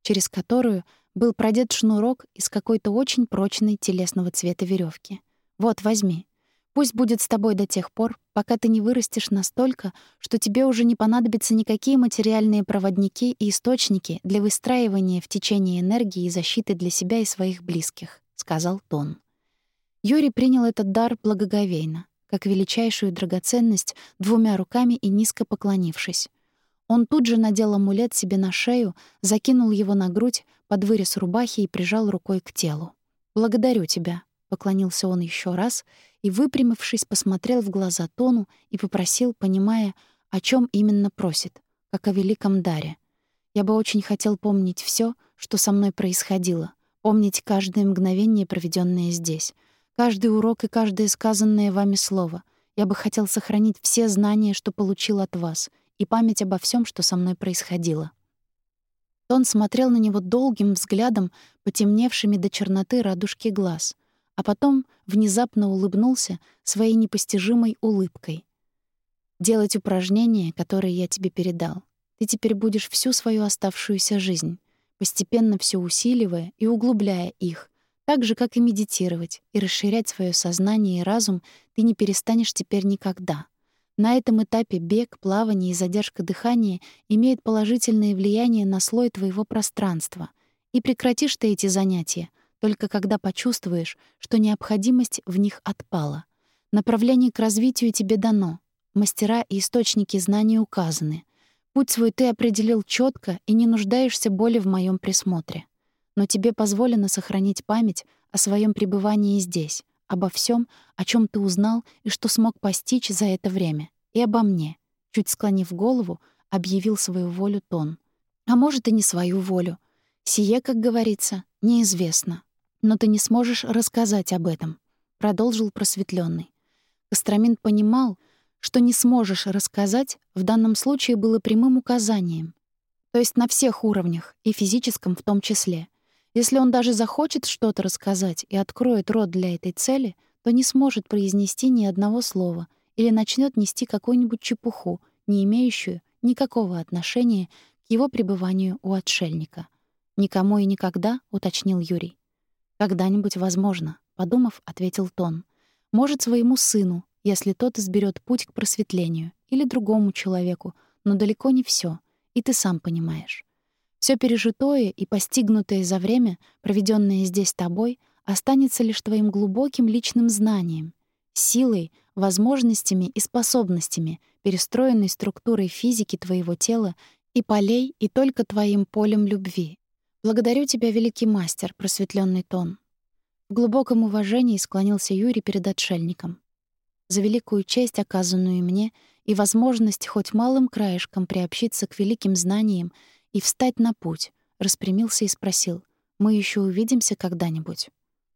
A: через которую был продет шнурок из какой-то очень прочной телесного цвета веревки. «Вот, возьми. Пусть будет с тобой до тех пор, пока ты не вырастешь настолько, что тебе уже не понадобятся никакие материальные проводники и источники для выстраивания в течение энергии и защиты для себя и своих близких», — сказал Тон. Юрий принял этот дар благоговейно, как величайшую драгоценность, двумя руками и низко поклонившись. Он тут же надел амулет себе на шею, закинул его на грудь под вырез рубахи и прижал рукой к телу. «Благодарю тебя», — поклонился он еще раз и, выпрямившись, посмотрел в глаза Тону и попросил, понимая, о чем именно просит, как о великом даре. «Я бы очень хотел помнить все, что со мной происходило, помнить каждое мгновение, проведенное здесь, каждый урок и каждое сказанное вами слово. Я бы хотел сохранить все знания, что получил от вас, и память обо всем, что со мной происходило». Тон смотрел на него долгим взглядом, потемневшими до черноты радужки глаз — а потом внезапно улыбнулся своей непостижимой улыбкой. «Делать упражнения, которые я тебе передал. Ты теперь будешь всю свою оставшуюся жизнь, постепенно все усиливая и углубляя их, так же, как и медитировать, и расширять свое сознание и разум ты не перестанешь теперь никогда. На этом этапе бег, плавание и задержка дыхания имеют положительное влияние на слой твоего пространства. И прекратишь ты эти занятия, только когда почувствуешь, что необходимость в них отпала. Направление к развитию тебе дано. Мастера и источники знаний указаны. Путь свой ты определил четко и не нуждаешься более в моем присмотре. Но тебе позволено сохранить память о своем пребывании здесь, обо всем, о чем ты узнал и что смог постичь за это время, и обо мне. Чуть склонив голову, объявил свою волю Тон. А может, и не свою волю. Сие, как говорится, неизвестно. Но ты не сможешь рассказать об этом, продолжил просветленный. Костромин понимал, что не сможешь рассказать в данном случае было прямым указанием, то есть на всех уровнях, и физическом в том числе. Если он даже захочет что-то рассказать и откроет рот для этой цели, то не сможет произнести ни одного слова или начнет нести какую-нибудь чепуху, не имеющую никакого отношения к его пребыванию у отшельника. «Никому и никогда», — уточнил Юрий. «Когда-нибудь возможно», — подумав, ответил Тон. «Может, своему сыну, если тот изберет путь к просветлению, или другому человеку, но далеко не все, и ты сам понимаешь. Все пережитое и постигнутое за время, проведенное здесь тобой, останется лишь твоим глубоким личным знанием, силой, возможностями и способностями, перестроенной структурой физики твоего тела и полей, и только твоим полем любви. Благодарю тебя, великий мастер, просветленный тон. В глубоком уважении склонился Юрий перед отшельником. За великую честь, оказанную мне, и возможность хоть малым краешком приобщиться к великим знаниям и встать на путь, распрямился и спросил, «Мы еще увидимся когда-нибудь?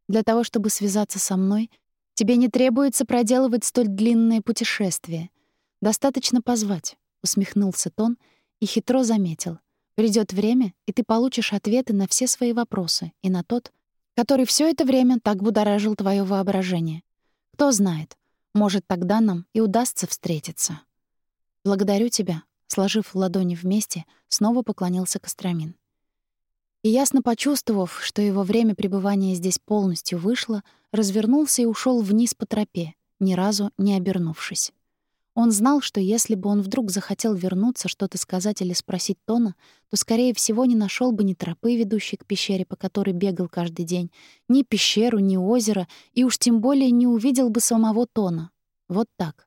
A: Для того, чтобы связаться со мной, тебе не требуется проделывать столь длинное путешествие. Достаточно позвать», — усмехнулся Тон и хитро заметил. Придет время, и ты получишь ответы на все свои вопросы и на тот, который все это время так будоражил твое воображение. Кто знает, может, тогда нам и удастся встретиться. Благодарю тебя, сложив ладони вместе, снова поклонился Костромин. И ясно почувствовав, что его время пребывания здесь полностью вышло, развернулся и ушел вниз по тропе, ни разу не обернувшись. Он знал, что если бы он вдруг захотел вернуться, что-то сказать или спросить Тона, то, скорее всего, не нашел бы ни тропы, ведущей к пещере, по которой бегал каждый день, ни пещеру, ни озеро, и уж тем более не увидел бы самого Тона. Вот так.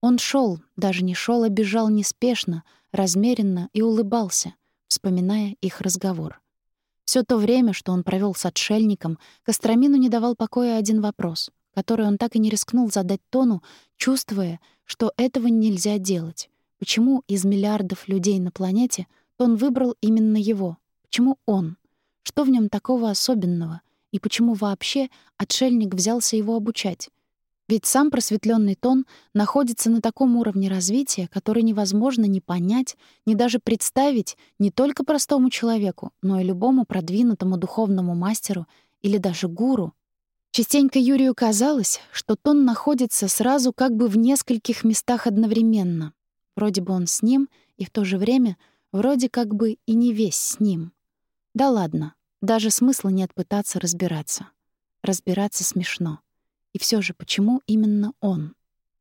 A: Он шел, даже не шел, а бежал неспешно, размеренно и улыбался, вспоминая их разговор. Все то время, что он провел с отшельником, Костромину не давал покоя один вопрос, который он так и не рискнул задать Тону, чувствуя, что этого нельзя делать. Почему из миллиардов людей на планете Тон выбрал именно его? Почему он? Что в нем такого особенного? И почему вообще отшельник взялся его обучать? Ведь сам просветленный Тон находится на таком уровне развития, который невозможно ни понять, ни даже представить не только простому человеку, но и любому продвинутому духовному мастеру или даже гуру — Частенько Юрию казалось, что Тон находится сразу как бы в нескольких местах одновременно. Вроде бы он с ним, и в то же время вроде как бы и не весь с ним. Да ладно, даже смысла нет пытаться разбираться. Разбираться смешно. И все же почему именно он?